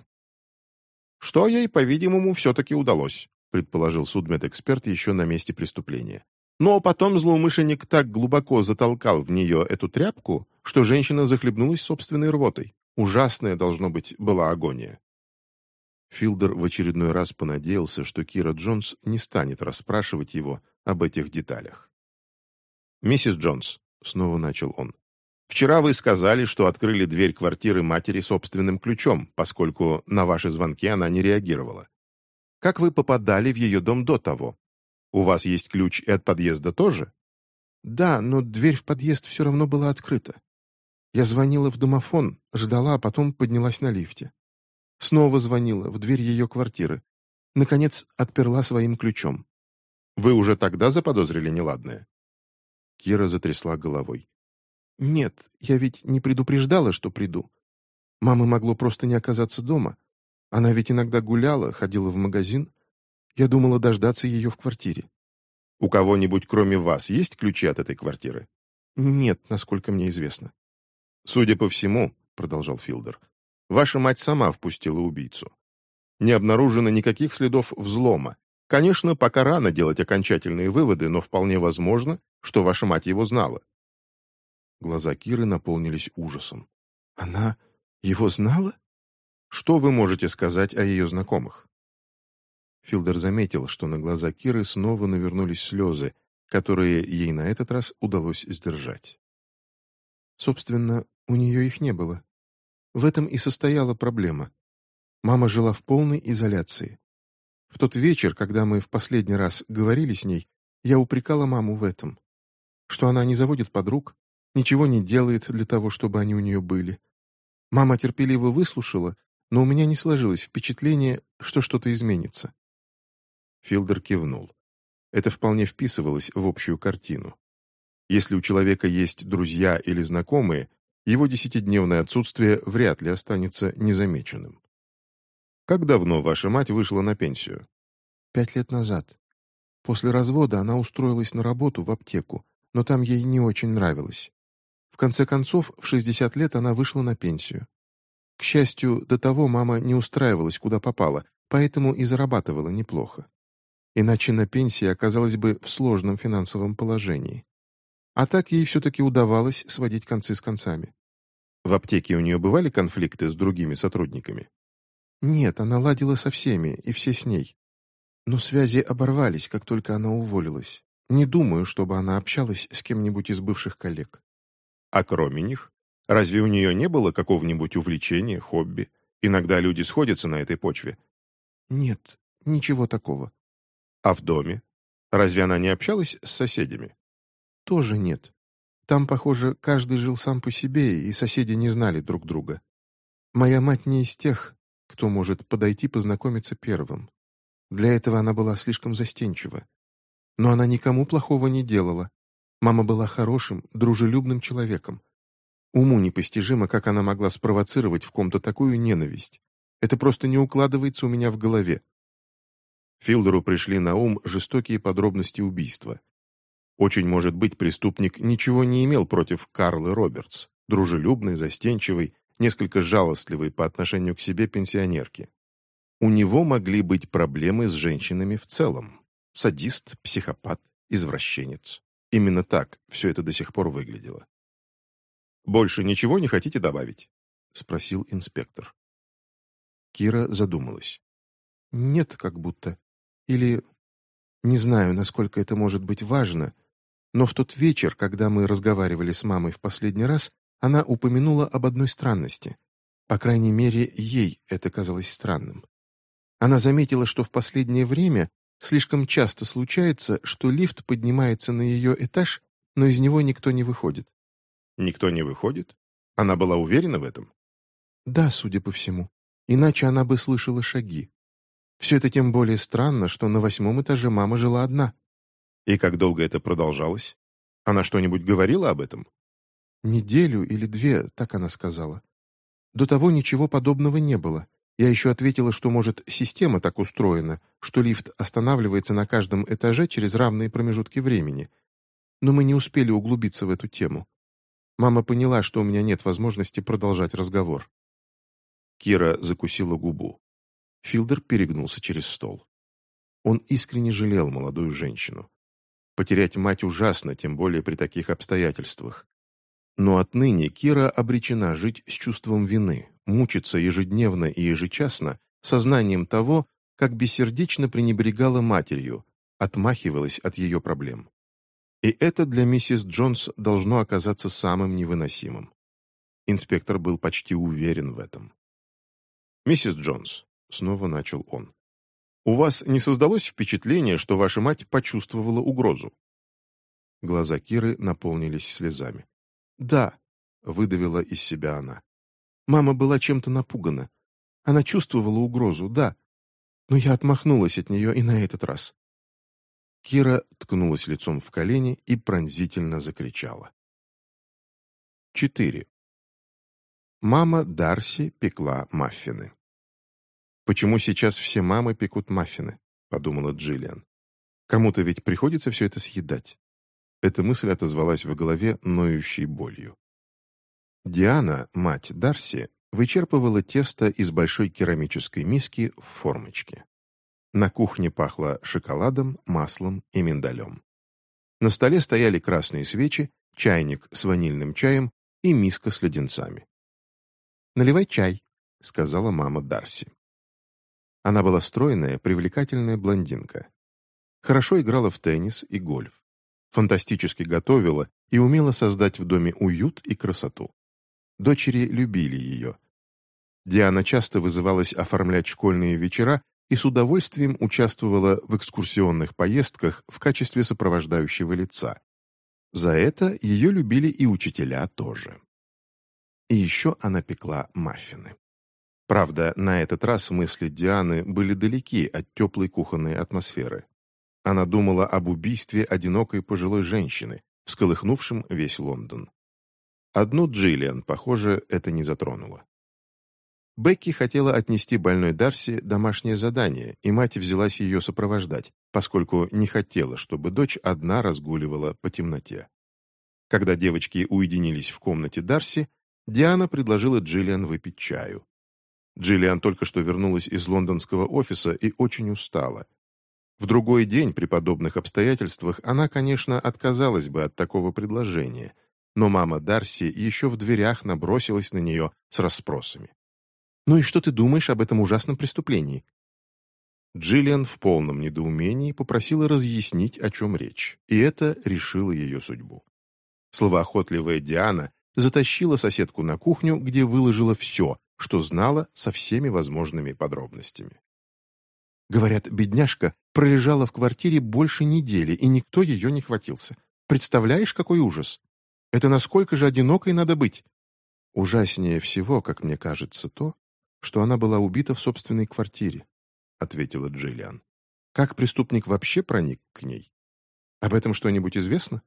«Что ей, по-видимому, все-таки удалось», предположил судмедэксперт еще на месте преступления. Но потом злоумышленник так глубоко затолкал в нее эту тряпку, что женщина захлебнулась собственной рвотой. Ужасная, должно быть, была агония. Филдер в очередной раз понадеялся, что Кира Джонс не станет расспрашивать его об этих деталях. «Миссис Джонс», снова начал он. «Вчера вы сказали, что открыли дверь квартиры матери собственным ключом, поскольку на ваши звонки она не реагировала. Как вы попадали в ее дом до того? У вас есть ключ и от подъезда тоже?» «Да, но дверь в подъезд все равно была открыта. Я звонила в домофон, ждала, а потом поднялась на лифте. Снова звонила в дверь ее квартиры. Наконец, отперла своим ключом. Вы уже тогда заподозрили неладное?» Кира затрясла головой. «Нет, я ведь не предупреждала, что приду. Мамы могло просто не оказаться дома. Она ведь иногда гуляла, ходила в магазин. Я думала дождаться ее в квартире». «У кого-нибудь, кроме вас, есть ключи от этой квартиры?» «Нет, насколько мне известно». «Судя по всему», — продолжал Филдер, «ваша мать сама впустила убийцу. Не обнаружено никаких следов взлома, Конечно, пока рано делать окончательные выводы, но вполне возможно, что ваша мать его знала. Глаза Киры наполнились ужасом. Она его знала? Что вы можете сказать о ее знакомых? Филдер заметил, что на глаза Киры снова навернулись слезы, которые ей на этот раз удалось сдержать. Собственно, у нее их не было. В этом и состояла проблема. Мама жила в полной изоляции. В тот вечер, когда мы в последний раз говорили с ней, я упрекала маму в этом. Что она не заводит подруг, ничего не делает для того, чтобы они у нее были. Мама терпеливо выслушала, но у меня не сложилось впечатление, что что-то изменится. Филдер кивнул. Это вполне вписывалось в общую картину. Если у человека есть друзья или знакомые, его десятидневное отсутствие вряд ли останется незамеченным. Как давно ваша мать вышла на пенсию? Пять лет назад. После развода она устроилась на работу в аптеку, но там ей не очень нравилось. В конце концов, в 60 лет она вышла на пенсию. К счастью, до того мама не устраивалась куда попала, поэтому и зарабатывала неплохо. Иначе на пенсии оказалась бы в сложном финансовом положении. А так ей все-таки удавалось сводить концы с концами. В аптеке у нее бывали конфликты с другими сотрудниками? Нет, она ладила со всеми, и все с ней. Но связи оборвались, как только она уволилась. Не думаю, чтобы она общалась с кем-нибудь из бывших коллег. А кроме них? Разве у нее не было какого-нибудь увлечения, хобби? Иногда люди сходятся на этой почве. Нет, ничего такого. А в доме? Разве она не общалась с соседями? Тоже нет. Там, похоже, каждый жил сам по себе, и соседи не знали друг друга. Моя мать не из тех, кто может подойти познакомиться первым. Для этого она была слишком застенчива. Но она никому плохого не делала. Мама была хорошим, дружелюбным человеком. Уму непостижимо, как она могла спровоцировать в ком-то такую ненависть. Это просто не укладывается у меня в голове. Филдеру пришли на ум жестокие подробности убийства. Очень может быть, преступник ничего не имел против Карлы Робертс, дружелюбный, застенчивый, несколько жалостливой по отношению к себе пенсионерки. У него могли быть проблемы с женщинами в целом. Садист, психопат, извращенец. Именно так все это до сих пор выглядело. «Больше ничего не хотите добавить?» — спросил инспектор. Кира задумалась. «Нет, как будто. Или... Не знаю, насколько это может быть важно, но в тот вечер, когда мы разговаривали с мамой в последний раз, она упомянула об одной странности. По крайней мере, ей это казалось странным. Она заметила, что в последнее время слишком часто случается, что лифт поднимается на ее этаж, но из него никто не выходит. Никто не выходит? Она была уверена в этом? Да, судя по всему. Иначе она бы слышала шаги. Все это тем более странно, что на восьмом этаже мама жила одна. И как долго это продолжалось? Она что-нибудь говорила об этом? Неделю или две, так она сказала. До того ничего подобного не было. Я еще ответила, что, может, система так устроена, что лифт останавливается на каждом этаже через равные промежутки времени. Но мы не успели углубиться в эту тему. Мама поняла, что у меня нет возможности продолжать разговор. Кира закусила губу. Филдер перегнулся через стол. Он искренне жалел молодую женщину. Потерять мать ужасно, тем более при таких обстоятельствах. Но отныне Кира обречена жить с чувством вины, мучиться ежедневно и ежечасно, сознанием того, как бессердечно пренебрегала матерью, отмахивалась от ее проблем. И это для миссис Джонс должно оказаться самым невыносимым. Инспектор был почти уверен в этом. «Миссис Джонс», — снова начал он, — «у вас не создалось впечатление, что ваша мать почувствовала угрозу?» Глаза Киры наполнились слезами. «Да», — выдавила из себя она. «Мама была чем-то напугана. Она чувствовала угрозу, да. Но я отмахнулась от нее и на этот раз». Кира ткнулась лицом в колени и пронзительно закричала. 4. Мама Дарси пекла маффины. «Почему сейчас все мамы пекут маффины?» — подумала Джиллиан. «Кому-то ведь приходится все это съедать». Эта мысль отозвалась в голове ноющей болью. Диана, мать Дарси, вычерпывала тесто из большой керамической миски в формочке. На кухне пахло шоколадом, маслом и миндалем. На столе стояли красные свечи, чайник с ванильным чаем и миска с леденцами. «Наливай чай», — сказала мама Дарси. Она была стройная, привлекательная блондинка. Хорошо играла в теннис и гольф фантастически готовила и умела создать в доме уют и красоту. Дочери любили ее. Диана часто вызывалась оформлять школьные вечера и с удовольствием участвовала в экскурсионных поездках в качестве сопровождающего лица. За это ее любили и учителя тоже. И еще она пекла маффины. Правда, на этот раз мысли Дианы были далеки от теплой кухонной атмосферы. Она думала об убийстве одинокой пожилой женщины, всколыхнувшем весь Лондон. Одну Джиллиан, похоже, это не затронуло. Бекки хотела отнести больной Дарси домашнее задание, и мать взялась ее сопровождать, поскольку не хотела, чтобы дочь одна разгуливала по темноте. Когда девочки уединились в комнате Дарси, Диана предложила Джиллиан выпить чаю. Джиллиан только что вернулась из лондонского офиса и очень устала. В другой день при подобных обстоятельствах она, конечно, отказалась бы от такого предложения, но мама Дарси еще в дверях набросилась на нее с расспросами. «Ну и что ты думаешь об этом ужасном преступлении?» Джиллиан в полном недоумении попросила разъяснить, о чем речь, и это решило ее судьбу. Словоохотливая Диана затащила соседку на кухню, где выложила все, что знала со всеми возможными подробностями. Говорят, бедняжка пролежала в квартире больше недели, и никто ее не хватился. Представляешь, какой ужас? Это насколько же одинокой надо быть? Ужаснее всего, как мне кажется, то, что она была убита в собственной квартире, ответила Джиллиан. Как преступник вообще проник к ней? Об этом что-нибудь известно?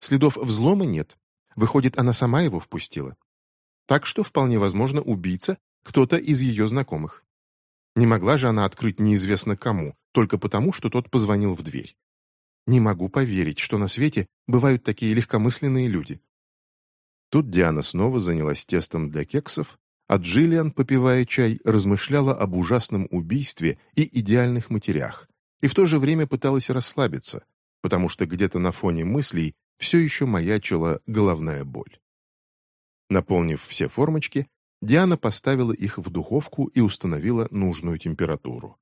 Следов взлома нет. Выходит, она сама его впустила. Так что, вполне возможно, убийца — кто-то из ее знакомых. Не могла же она открыть неизвестно кому, только потому, что тот позвонил в дверь. Не могу поверить, что на свете бывают такие легкомысленные люди. Тут Диана снова занялась тестом для кексов, а Джиллиан, попивая чай, размышляла об ужасном убийстве и идеальных матерях, и в то же время пыталась расслабиться, потому что где-то на фоне мыслей все еще маячила головная боль. Наполнив все формочки, Диана поставила их в духовку и установила нужную температуру.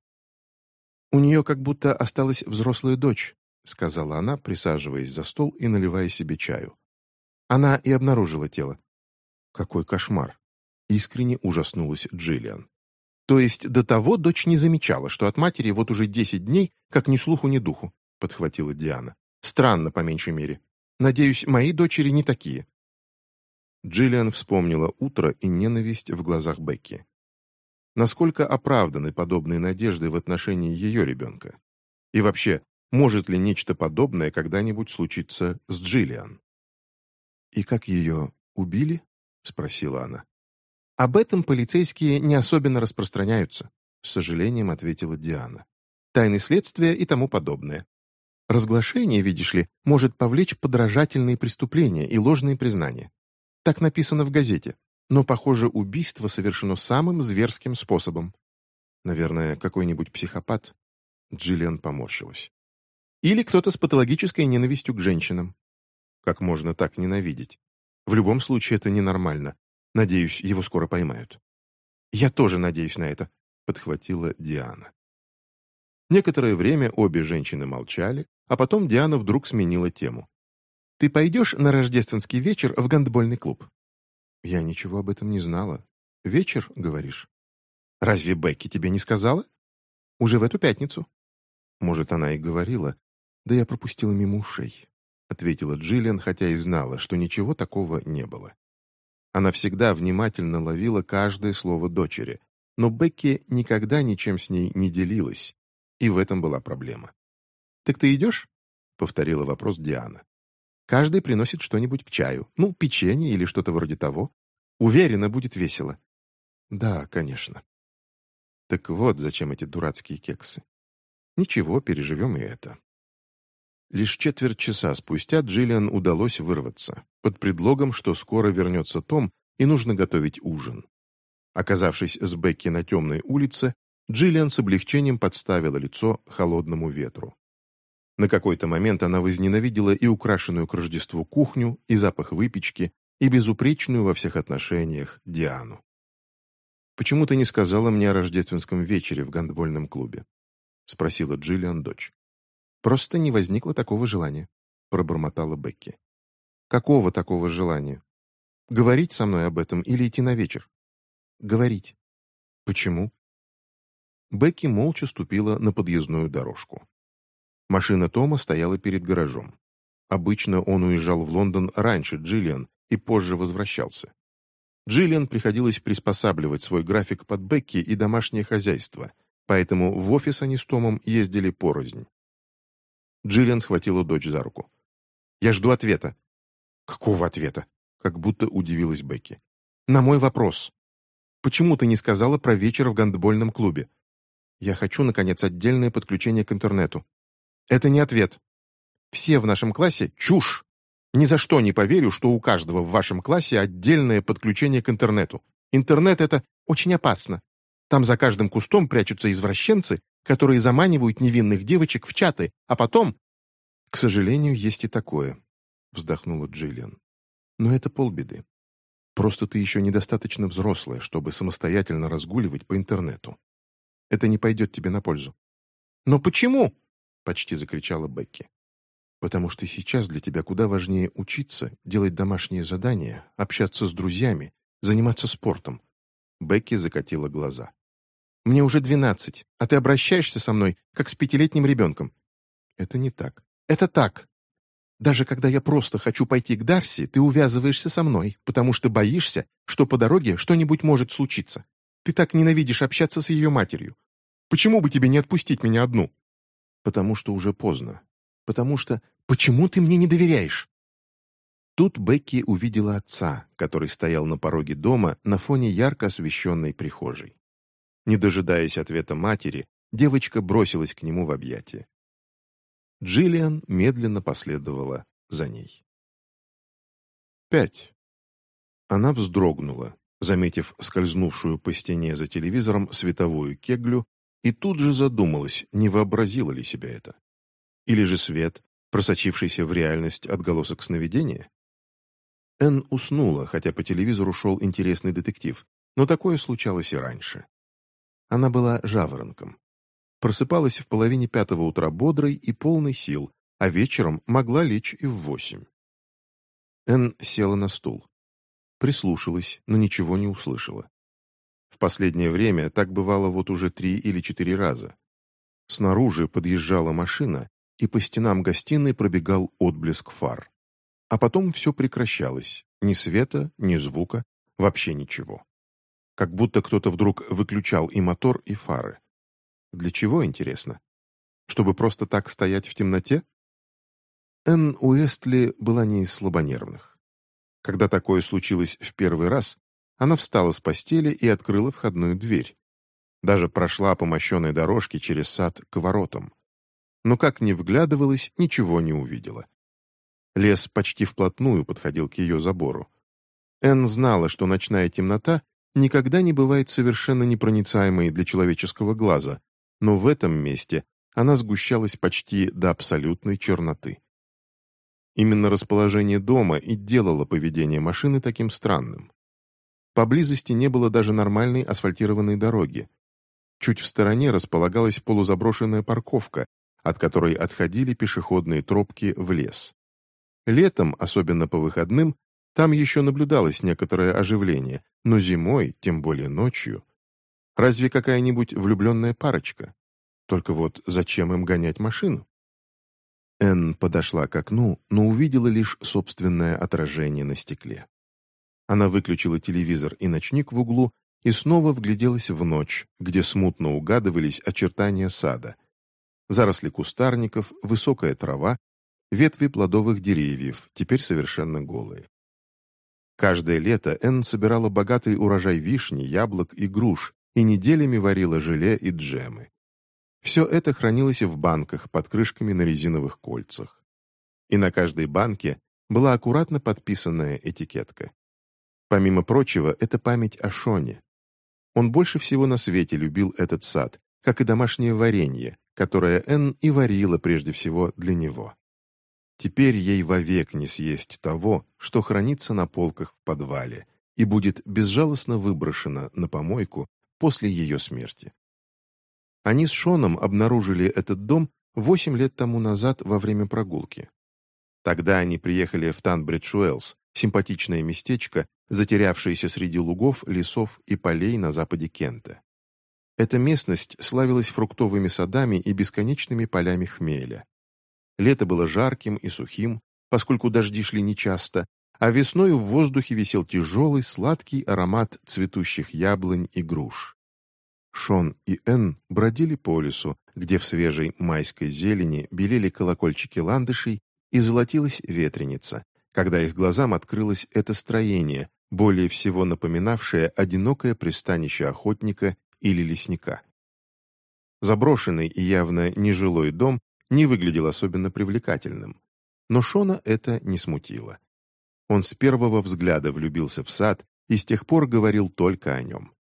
«У нее как будто осталась взрослая дочь», — сказала она, присаживаясь за стол и наливая себе чаю. Она и обнаружила тело. «Какой кошмар!» — искренне ужаснулась Джиллиан. «То есть до того дочь не замечала, что от матери вот уже десять дней, как ни слуху, ни духу», — подхватила Диана. «Странно, по меньшей мере. Надеюсь, мои дочери не такие». Джиллиан вспомнила утро и ненависть в глазах Бекки. Насколько оправданы подобные надежды в отношении ее ребенка? И вообще, может ли нечто подобное когда-нибудь случиться с Джиллиан? «И как ее убили?» — спросила она. «Об этом полицейские не особенно распространяются», — с сожалением ответила Диана. «Тайны следствия и тому подобное. Разглашение, видишь ли, может повлечь подражательные преступления и ложные признания. Так написано в газете. Но, похоже, убийство совершено самым зверским способом. Наверное, какой-нибудь психопат. Джиллиан поморщилась. Или кто-то с патологической ненавистью к женщинам. Как можно так ненавидеть? В любом случае, это ненормально. Надеюсь, его скоро поймают. Я тоже надеюсь на это, подхватила Диана. Некоторое время обе женщины молчали, а потом Диана вдруг сменила тему. Ты пойдешь на рождественский вечер в гандбольный клуб?» «Я ничего об этом не знала. Вечер, говоришь?» «Разве Бекки тебе не сказала?» «Уже в эту пятницу». «Может, она и говорила. Да я пропустила мимо ушей», — ответила Джиллиан, хотя и знала, что ничего такого не было. Она всегда внимательно ловила каждое слово дочери, но Бекки никогда ничем с ней не делилась, и в этом была проблема. «Так ты идешь?» — повторила вопрос Диана. Каждый приносит что-нибудь к чаю. Ну, печенье или что-то вроде того. Уверена, будет весело. Да, конечно. Так вот, зачем эти дурацкие кексы. Ничего, переживем и это. Лишь четверть часа спустя Джиллиан удалось вырваться, под предлогом, что скоро вернется Том и нужно готовить ужин. Оказавшись с Бекки на темной улице, Джиллиан с облегчением подставила лицо холодному ветру. На какой-то момент она возненавидела и украшенную к Рождеству кухню, и запах выпечки, и безупречную во всех отношениях Диану. «Почему ты не сказала мне о рождественском вечере в гандбольном клубе?» — спросила Джиллиан дочь. «Просто не возникло такого желания», — пробормотала Бекки. «Какого такого желания? Говорить со мной об этом или идти на вечер?» «Говорить». «Почему?» Бекки молча ступила на подъездную дорожку. Машина Тома стояла перед гаражом. Обычно он уезжал в Лондон раньше Джиллиан и позже возвращался. Джиллиан приходилось приспосабливать свой график под Бекки и домашнее хозяйство, поэтому в офис они с Томом ездили порознь. Джиллиан схватила дочь за руку. «Я жду ответа». «Какого ответа?» Как будто удивилась Бекки. «На мой вопрос. Почему ты не сказала про вечер в гандбольном клубе? Я хочу, наконец, отдельное подключение к интернету. Это не ответ. Все в нашем классе — чушь. Ни за что не поверю, что у каждого в вашем классе отдельное подключение к интернету. Интернет — это очень опасно. Там за каждым кустом прячутся извращенцы, которые заманивают невинных девочек в чаты, а потом... «К сожалению, есть и такое», — вздохнула Джиллиан. «Но это полбеды. Просто ты еще недостаточно взрослая, чтобы самостоятельно разгуливать по интернету. Это не пойдет тебе на пользу». «Но почему?» — почти закричала Бекки. «Потому что сейчас для тебя куда важнее учиться, делать домашние задания, общаться с друзьями, заниматься спортом». Бекки закатила глаза. Мне уже двенадцать, а ты обращаешься со мной, как с пятилетним ребенком». «Это не так». «Это так. Даже когда я просто хочу пойти к Дарси, ты увязываешься со мной, потому что боишься, что по дороге что-нибудь может случиться. Ты так ненавидишь общаться с ее матерью. Почему бы тебе не отпустить меня одну?» «Потому что уже поздно. Потому что... Почему ты мне не доверяешь?» Тут Бекки увидела отца, который стоял на пороге дома на фоне ярко освещенной прихожей. Не дожидаясь ответа матери, девочка бросилась к нему в объятия. Джиллиан медленно последовала за ней. Пять. Она вздрогнула, заметив скользнувшую по стене за телевизором световую кеглю, и тут же задумалась, не вообразила ли себя это. Или же свет, просочившийся в реальность отголосок сновидения? Энн уснула, хотя по телевизору шел интересный детектив, но такое случалось и раньше. Она была жаворонком. Просыпалась в половине пятого утра бодрой и полной сил, а вечером могла лечь и в восемь. Энн села на стул. Прислушалась, но ничего не услышала. В последнее время так бывало вот уже три или четыре раза. Снаружи подъезжала машина, и по стенам гостиной пробегал отблеск фар. А потом все прекращалось. Ни света, ни звука, вообще ничего как будто кто-то вдруг выключал и мотор, и фары. Для чего, интересно? Чтобы просто так стоять в темноте? Энн Уэстли была не из слабонервных. Когда такое случилось в первый раз, она встала с постели и открыла входную дверь. Даже прошла по мощенной дорожке через сад к воротам. Но как ни вглядывалась, ничего не увидела. Лес почти вплотную подходил к ее забору. Энн знала, что ночная темнота никогда не бывает совершенно непроницаемой для человеческого глаза, но в этом месте она сгущалась почти до абсолютной черноты. Именно расположение дома и делало поведение машины таким странным. Поблизости не было даже нормальной асфальтированной дороги. Чуть в стороне располагалась полузаброшенная парковка, от которой отходили пешеходные тропки в лес. Летом, особенно по выходным, там еще наблюдалось некоторое оживление, но зимой, тем более ночью. Разве какая-нибудь влюбленная парочка? Только вот зачем им гонять машину? Энн подошла к окну, но увидела лишь собственное отражение на стекле. Она выключила телевизор и ночник в углу и снова вгляделась в ночь, где смутно угадывались очертания сада. Заросли кустарников, высокая трава, ветви плодовых деревьев, теперь совершенно голые. Каждое лето Энн собирала богатый урожай вишни, яблок и груш и неделями варила желе и джемы. Все это хранилось в банках под крышками на резиновых кольцах. И на каждой банке была аккуратно подписанная этикетка. Помимо прочего, это память о Шоне. Он больше всего на свете любил этот сад, как и домашнее варенье, которое Энн и варила прежде всего для него. Теперь ей вовек не съесть того, что хранится на полках в подвале и будет безжалостно выброшено на помойку после ее смерти. Они с Шоном обнаружили этот дом восемь лет тому назад во время прогулки. Тогда они приехали в Танбридж-Уэллс, симпатичное местечко, затерявшееся среди лугов, лесов и полей на западе Кента. Эта местность славилась фруктовыми садами и бесконечными полями хмеля. Лето было жарким и сухим, поскольку дожди шли нечасто, а весной в воздухе висел тяжелый сладкий аромат цветущих яблонь и груш. Шон и Энн бродили по лесу, где в свежей майской зелени белели колокольчики ландышей и золотилась ветреница, когда их глазам открылось это строение, более всего напоминавшее одинокое пристанище охотника или лесника. Заброшенный и явно нежилой дом не выглядел особенно привлекательным, но Шона это не смутило. Он с первого взгляда влюбился в сад и с тех пор говорил только о нем.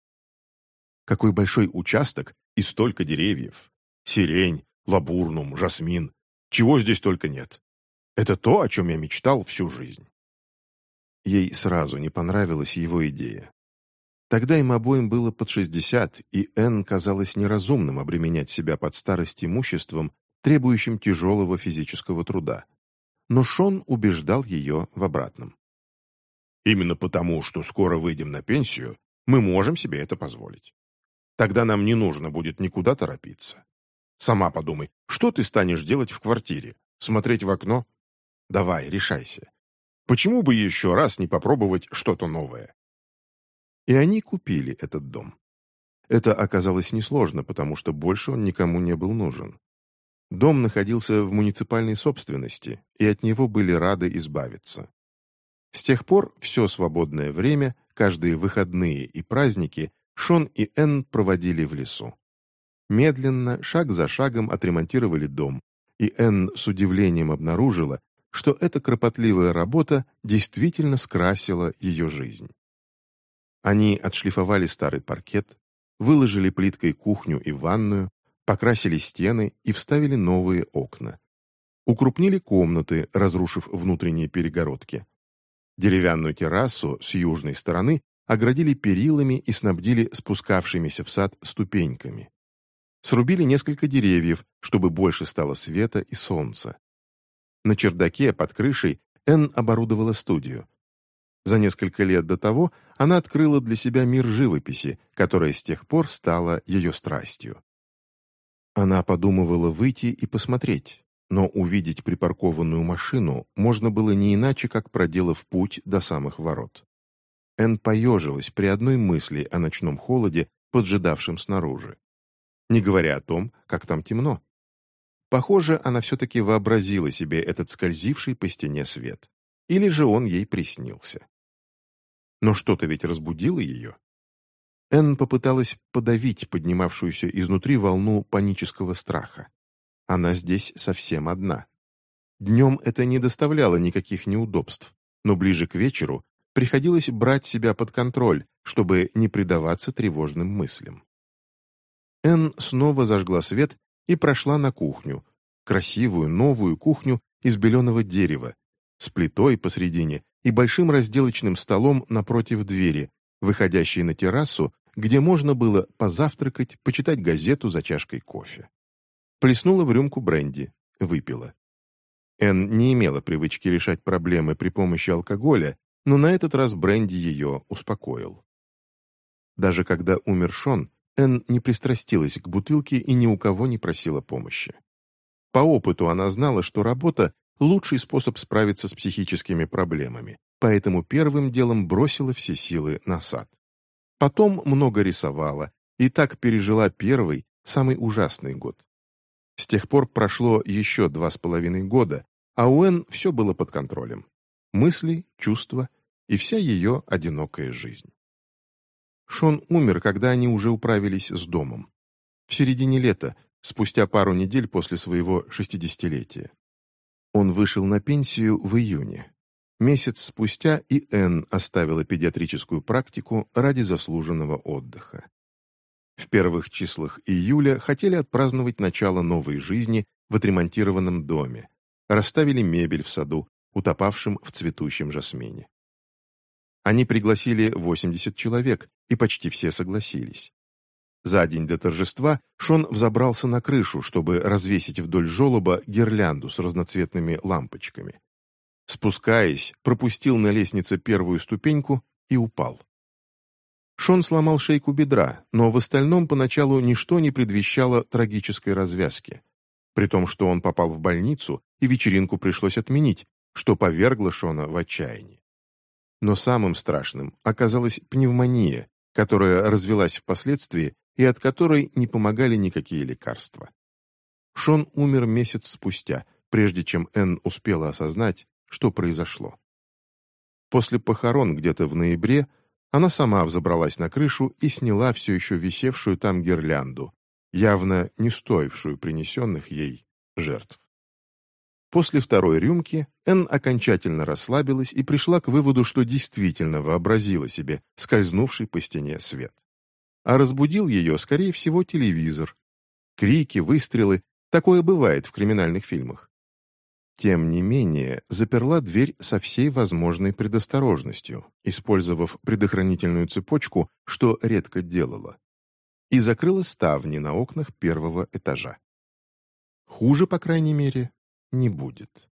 Какой большой участок и столько деревьев. Сирень, лабурнум, жасмин. Чего здесь только нет. Это то, о чем я мечтал всю жизнь. Ей сразу не понравилась его идея. Тогда им обоим было под шестьдесят, и Энн казалось неразумным обременять себя под старость имуществом, требующим тяжелого физического труда. Но Шон убеждал ее в обратном. Именно потому, что скоро выйдем на пенсию, мы можем себе это позволить. Тогда нам не нужно будет никуда торопиться. Сама подумай, что ты станешь делать в квартире? Смотреть в окно? Давай, решайся. Почему бы еще раз не попробовать что-то новое? И они купили этот дом. Это оказалось несложно, потому что больше он никому не был нужен. Дом находился в муниципальной собственности, и от него были рады избавиться. С тех пор все свободное время, каждые выходные и праздники Шон и Энн проводили в лесу. Медленно, шаг за шагом отремонтировали дом, и Энн с удивлением обнаружила, что эта кропотливая работа действительно скрасила ее жизнь. Они отшлифовали старый паркет, выложили плиткой кухню и ванную, покрасили стены и вставили новые окна. Укрупнили комнаты, разрушив внутренние перегородки. Деревянную террасу с южной стороны оградили перилами и снабдили спускавшимися в сад ступеньками. Срубили несколько деревьев, чтобы больше стало света и солнца. На чердаке под крышей Энн оборудовала студию. За несколько лет до того она открыла для себя мир живописи, которая с тех пор стала ее страстью. Она подумывала выйти и посмотреть, но увидеть припаркованную машину можно было не иначе, как проделав путь до самых ворот. Энн поежилась при одной мысли о ночном холоде, поджидавшем снаружи. Не говоря о том, как там темно. Похоже, она все-таки вообразила себе этот скользивший по стене свет. Или же он ей приснился. Но что-то ведь разбудило ее. Энн попыталась подавить поднимавшуюся изнутри волну панического страха. Она здесь совсем одна. Днем это не доставляло никаких неудобств, но ближе к вечеру приходилось брать себя под контроль, чтобы не предаваться тревожным мыслям. Энн снова зажгла свет и прошла на кухню, красивую новую кухню из беленого дерева, с плитой посредине и большим разделочным столом напротив двери, выходящей на террасу, где можно было позавтракать, почитать газету за чашкой кофе. Плеснула в рюмку бренди, выпила. Энн не имела привычки решать проблемы при помощи алкоголя, но на этот раз бренди ее успокоил. Даже когда умер Шон, Энн не пристрастилась к бутылке и ни у кого не просила помощи. По опыту она знала, что работа – лучший способ справиться с психическими проблемами, поэтому первым делом бросила все силы на сад. Потом много рисовала и так пережила первый, самый ужасный год. С тех пор прошло еще два с половиной года, а у Энн все было под контролем. Мысли, чувства и вся ее одинокая жизнь. Шон умер, когда они уже управились с домом. В середине лета, спустя пару недель после своего шестидесятилетия. Он вышел на пенсию в июне. Месяц спустя и Энн оставила педиатрическую практику ради заслуженного отдыха в первых числах июля хотели отпраздновать начало новой жизни в отремонтированном доме, расставили мебель в саду, утопавшем в цветущем жасмине. Они пригласили 80 человек, и почти все согласились. За день до торжества Шон взобрался на крышу, чтобы развесить вдоль желоба гирлянду с разноцветными лампочками. Спускаясь, пропустил на лестнице первую ступеньку и упал. Шон сломал шейку бедра, но в остальном поначалу ничто не предвещало трагической развязки. При том, что он попал в больницу, и вечеринку пришлось отменить, что повергло Шона в отчаяние. Но самым страшным оказалась пневмония, которая развелась впоследствии и от которой не помогали никакие лекарства. Шон умер месяц спустя, прежде чем Энн успела осознать, что произошло. После похорон где-то в ноябре она сама взобралась на крышу и сняла все еще висевшую там гирлянду, явно не стоившую принесенных ей жертв. После второй рюмки Энн окончательно расслабилась и пришла к выводу, что действительно вообразила себе скользнувший по стене свет. А разбудил ее, скорее всего, телевизор. Крики, выстрелы — такое бывает в криминальных фильмах. Тем не менее, заперла дверь со всей возможной предосторожностью, использовав предохранительную цепочку, что редко делала, и закрыла ставни на окнах первого этажа. Хуже, по крайней мере, не будет.